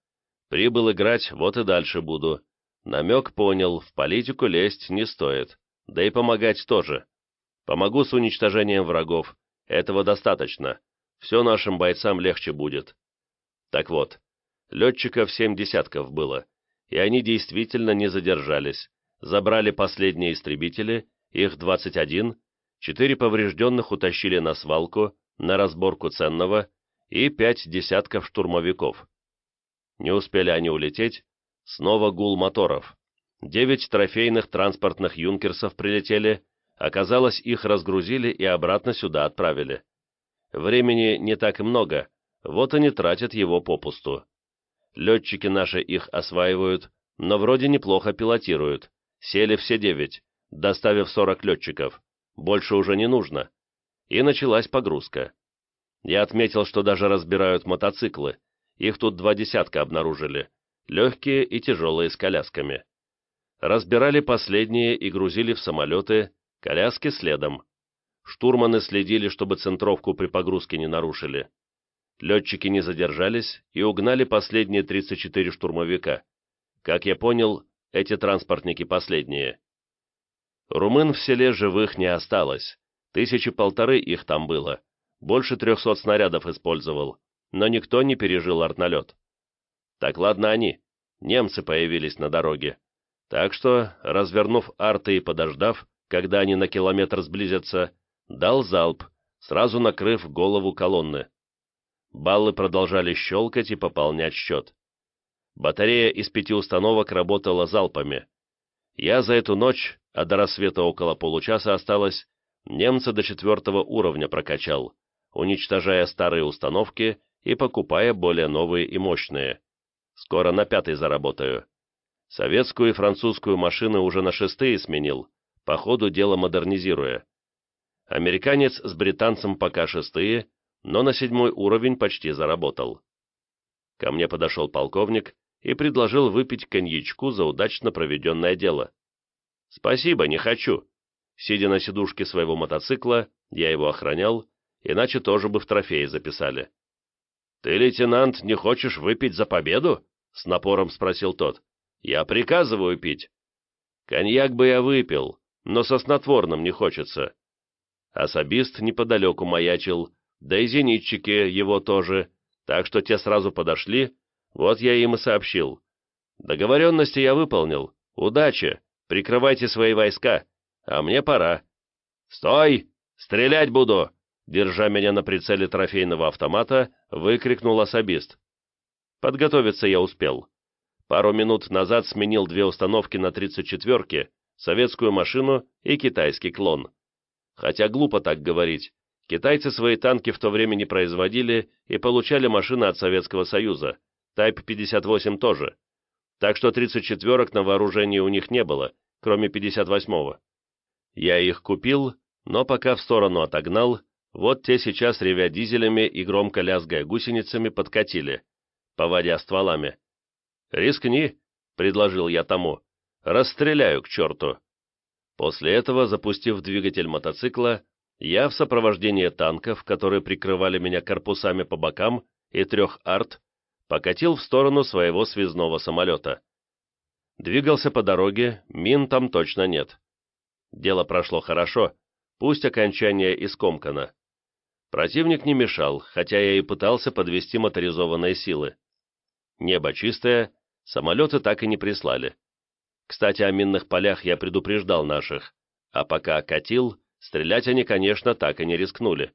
S1: Прибыл играть, вот и дальше буду. Намек понял, в политику лезть не стоит. Да и помогать тоже. Помогу с уничтожением врагов, этого достаточно. Все нашим бойцам легче будет. Так вот, летчиков семь десятков было, и они действительно не задержались. Забрали последние истребители, их 21, четыре поврежденных утащили на свалку, на разборку ценного, и пять десятков штурмовиков. Не успели они улететь, снова гул моторов. Девять трофейных транспортных юнкерсов прилетели, Оказалось, их разгрузили и обратно сюда отправили. Времени не так и много, вот они тратят его попусту. Летчики наши их осваивают, но вроде неплохо пилотируют. Сели все девять, доставив сорок летчиков. Больше уже не нужно. и началась погрузка. Я отметил, что даже разбирают мотоциклы, их тут два десятка обнаружили, легкие и тяжелые с колясками. Разбирали последние и грузили в самолеты, коляски следом. Штурманы следили, чтобы центровку при погрузке не нарушили. Летчики не задержались и угнали последние 34 штурмовика. Как я понял, эти транспортники последние. Румын в селе живых не осталось. Тысячи полторы их там было. Больше трехсот снарядов использовал. Но никто не пережил артналет. Так ладно они. Немцы появились на дороге. Так что, развернув арты и подождав, когда они на километр сблизятся, дал залп, сразу накрыв голову колонны. Баллы продолжали щелкать и пополнять счет. Батарея из пяти установок работала залпами. Я за эту ночь, а до рассвета около получаса осталось, немца до четвертого уровня прокачал, уничтожая старые установки и покупая более новые и мощные. Скоро на пятый заработаю. Советскую и французскую машины уже на шестые сменил, по ходу дела модернизируя. Американец с британцем пока шестые, но на седьмой уровень почти заработал. Ко мне подошел полковник и предложил выпить коньячку за удачно проведенное дело. «Спасибо, не хочу». Сидя на сидушке своего мотоцикла, я его охранял, иначе тоже бы в трофеи записали. «Ты, лейтенант, не хочешь выпить за победу?» — с напором спросил тот. «Я приказываю пить». «Коньяк бы я выпил, но со снотворным не хочется». Особист неподалеку маячил, да и зенитчики его тоже, так что те сразу подошли, вот я им и сообщил. Договоренности я выполнил. Удачи, прикрывайте свои войска, а мне пора. «Стой! Стрелять буду!» Держа меня на прицеле трофейного автомата, выкрикнул особист. Подготовиться я успел. Пару минут назад сменил две установки на 34-ке, советскую машину и китайский клон. Хотя глупо так говорить. Китайцы свои танки в то время не производили и получали машины от Советского Союза. Type 58 тоже. Так что 34-ок на вооружении у них не было, кроме 58-го. Я их купил, но пока в сторону отогнал, вот те сейчас, ревя дизелями и громко лязгая гусеницами, подкатили, поводя стволами. «Рискни», — предложил я тому, — «расстреляю к черту». После этого, запустив двигатель мотоцикла, я в сопровождении танков, которые прикрывали меня корпусами по бокам, и трех арт, покатил в сторону своего связного самолета. Двигался по дороге, мин там точно нет. Дело прошло хорошо, пусть окончание и скомкано. Противник не мешал, хотя я и пытался подвести моторизованные силы. Небо чистое, самолеты так и не прислали. Кстати, о минных полях я предупреждал наших, а пока катил, стрелять они, конечно, так и не рискнули.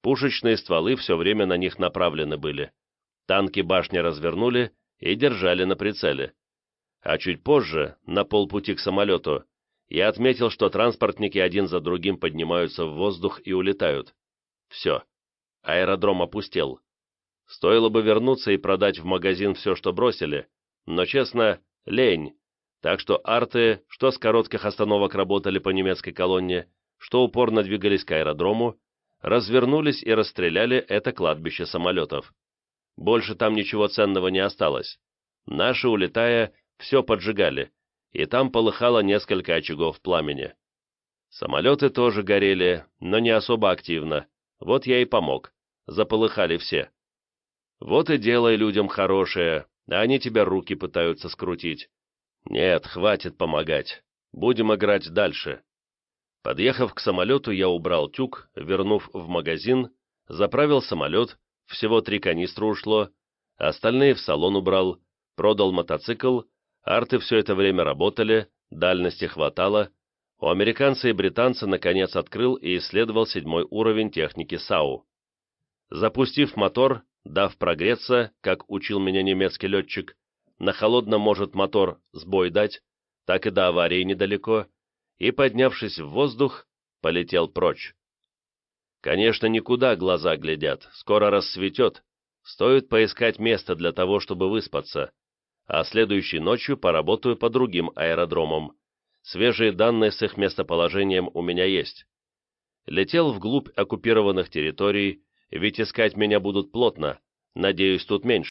S1: Пушечные стволы все время на них направлены были. Танки башни развернули и держали на прицеле. А чуть позже, на полпути к самолету, я отметил, что транспортники один за другим поднимаются в воздух и улетают. Все. Аэродром опустел. Стоило бы вернуться и продать в магазин все, что бросили, но, честно, лень. Так что арты, что с коротких остановок работали по немецкой колонне, что упорно двигались к аэродрому, развернулись и расстреляли это кладбище самолетов. Больше там ничего ценного не осталось. Наши, улетая, все поджигали, и там полыхало несколько очагов пламени. Самолеты тоже горели, но не особо активно, вот я и помог. Заполыхали все. Вот и делай людям хорошее, а они тебя руки пытаются скрутить. Нет, хватит помогать. Будем играть дальше. Подъехав к самолету, я убрал тюк, вернув в магазин, заправил самолет, всего три канистры ушло, остальные в салон убрал, продал мотоцикл, арты все это время работали, дальности хватало, у американца и британца наконец открыл и исследовал седьмой уровень техники САУ. Запустив мотор, дав прогреться, как учил меня немецкий летчик, на холодном может мотор сбой дать, так и до аварии недалеко, и, поднявшись в воздух, полетел прочь. Конечно, никуда глаза глядят, скоро рассветет, стоит поискать место для того, чтобы выспаться, а следующей ночью поработаю по другим аэродромам, Свежие данные с их местоположением у меня есть. Летел вглубь оккупированных территорий, ведь искать меня будут плотно, надеюсь, тут меньше.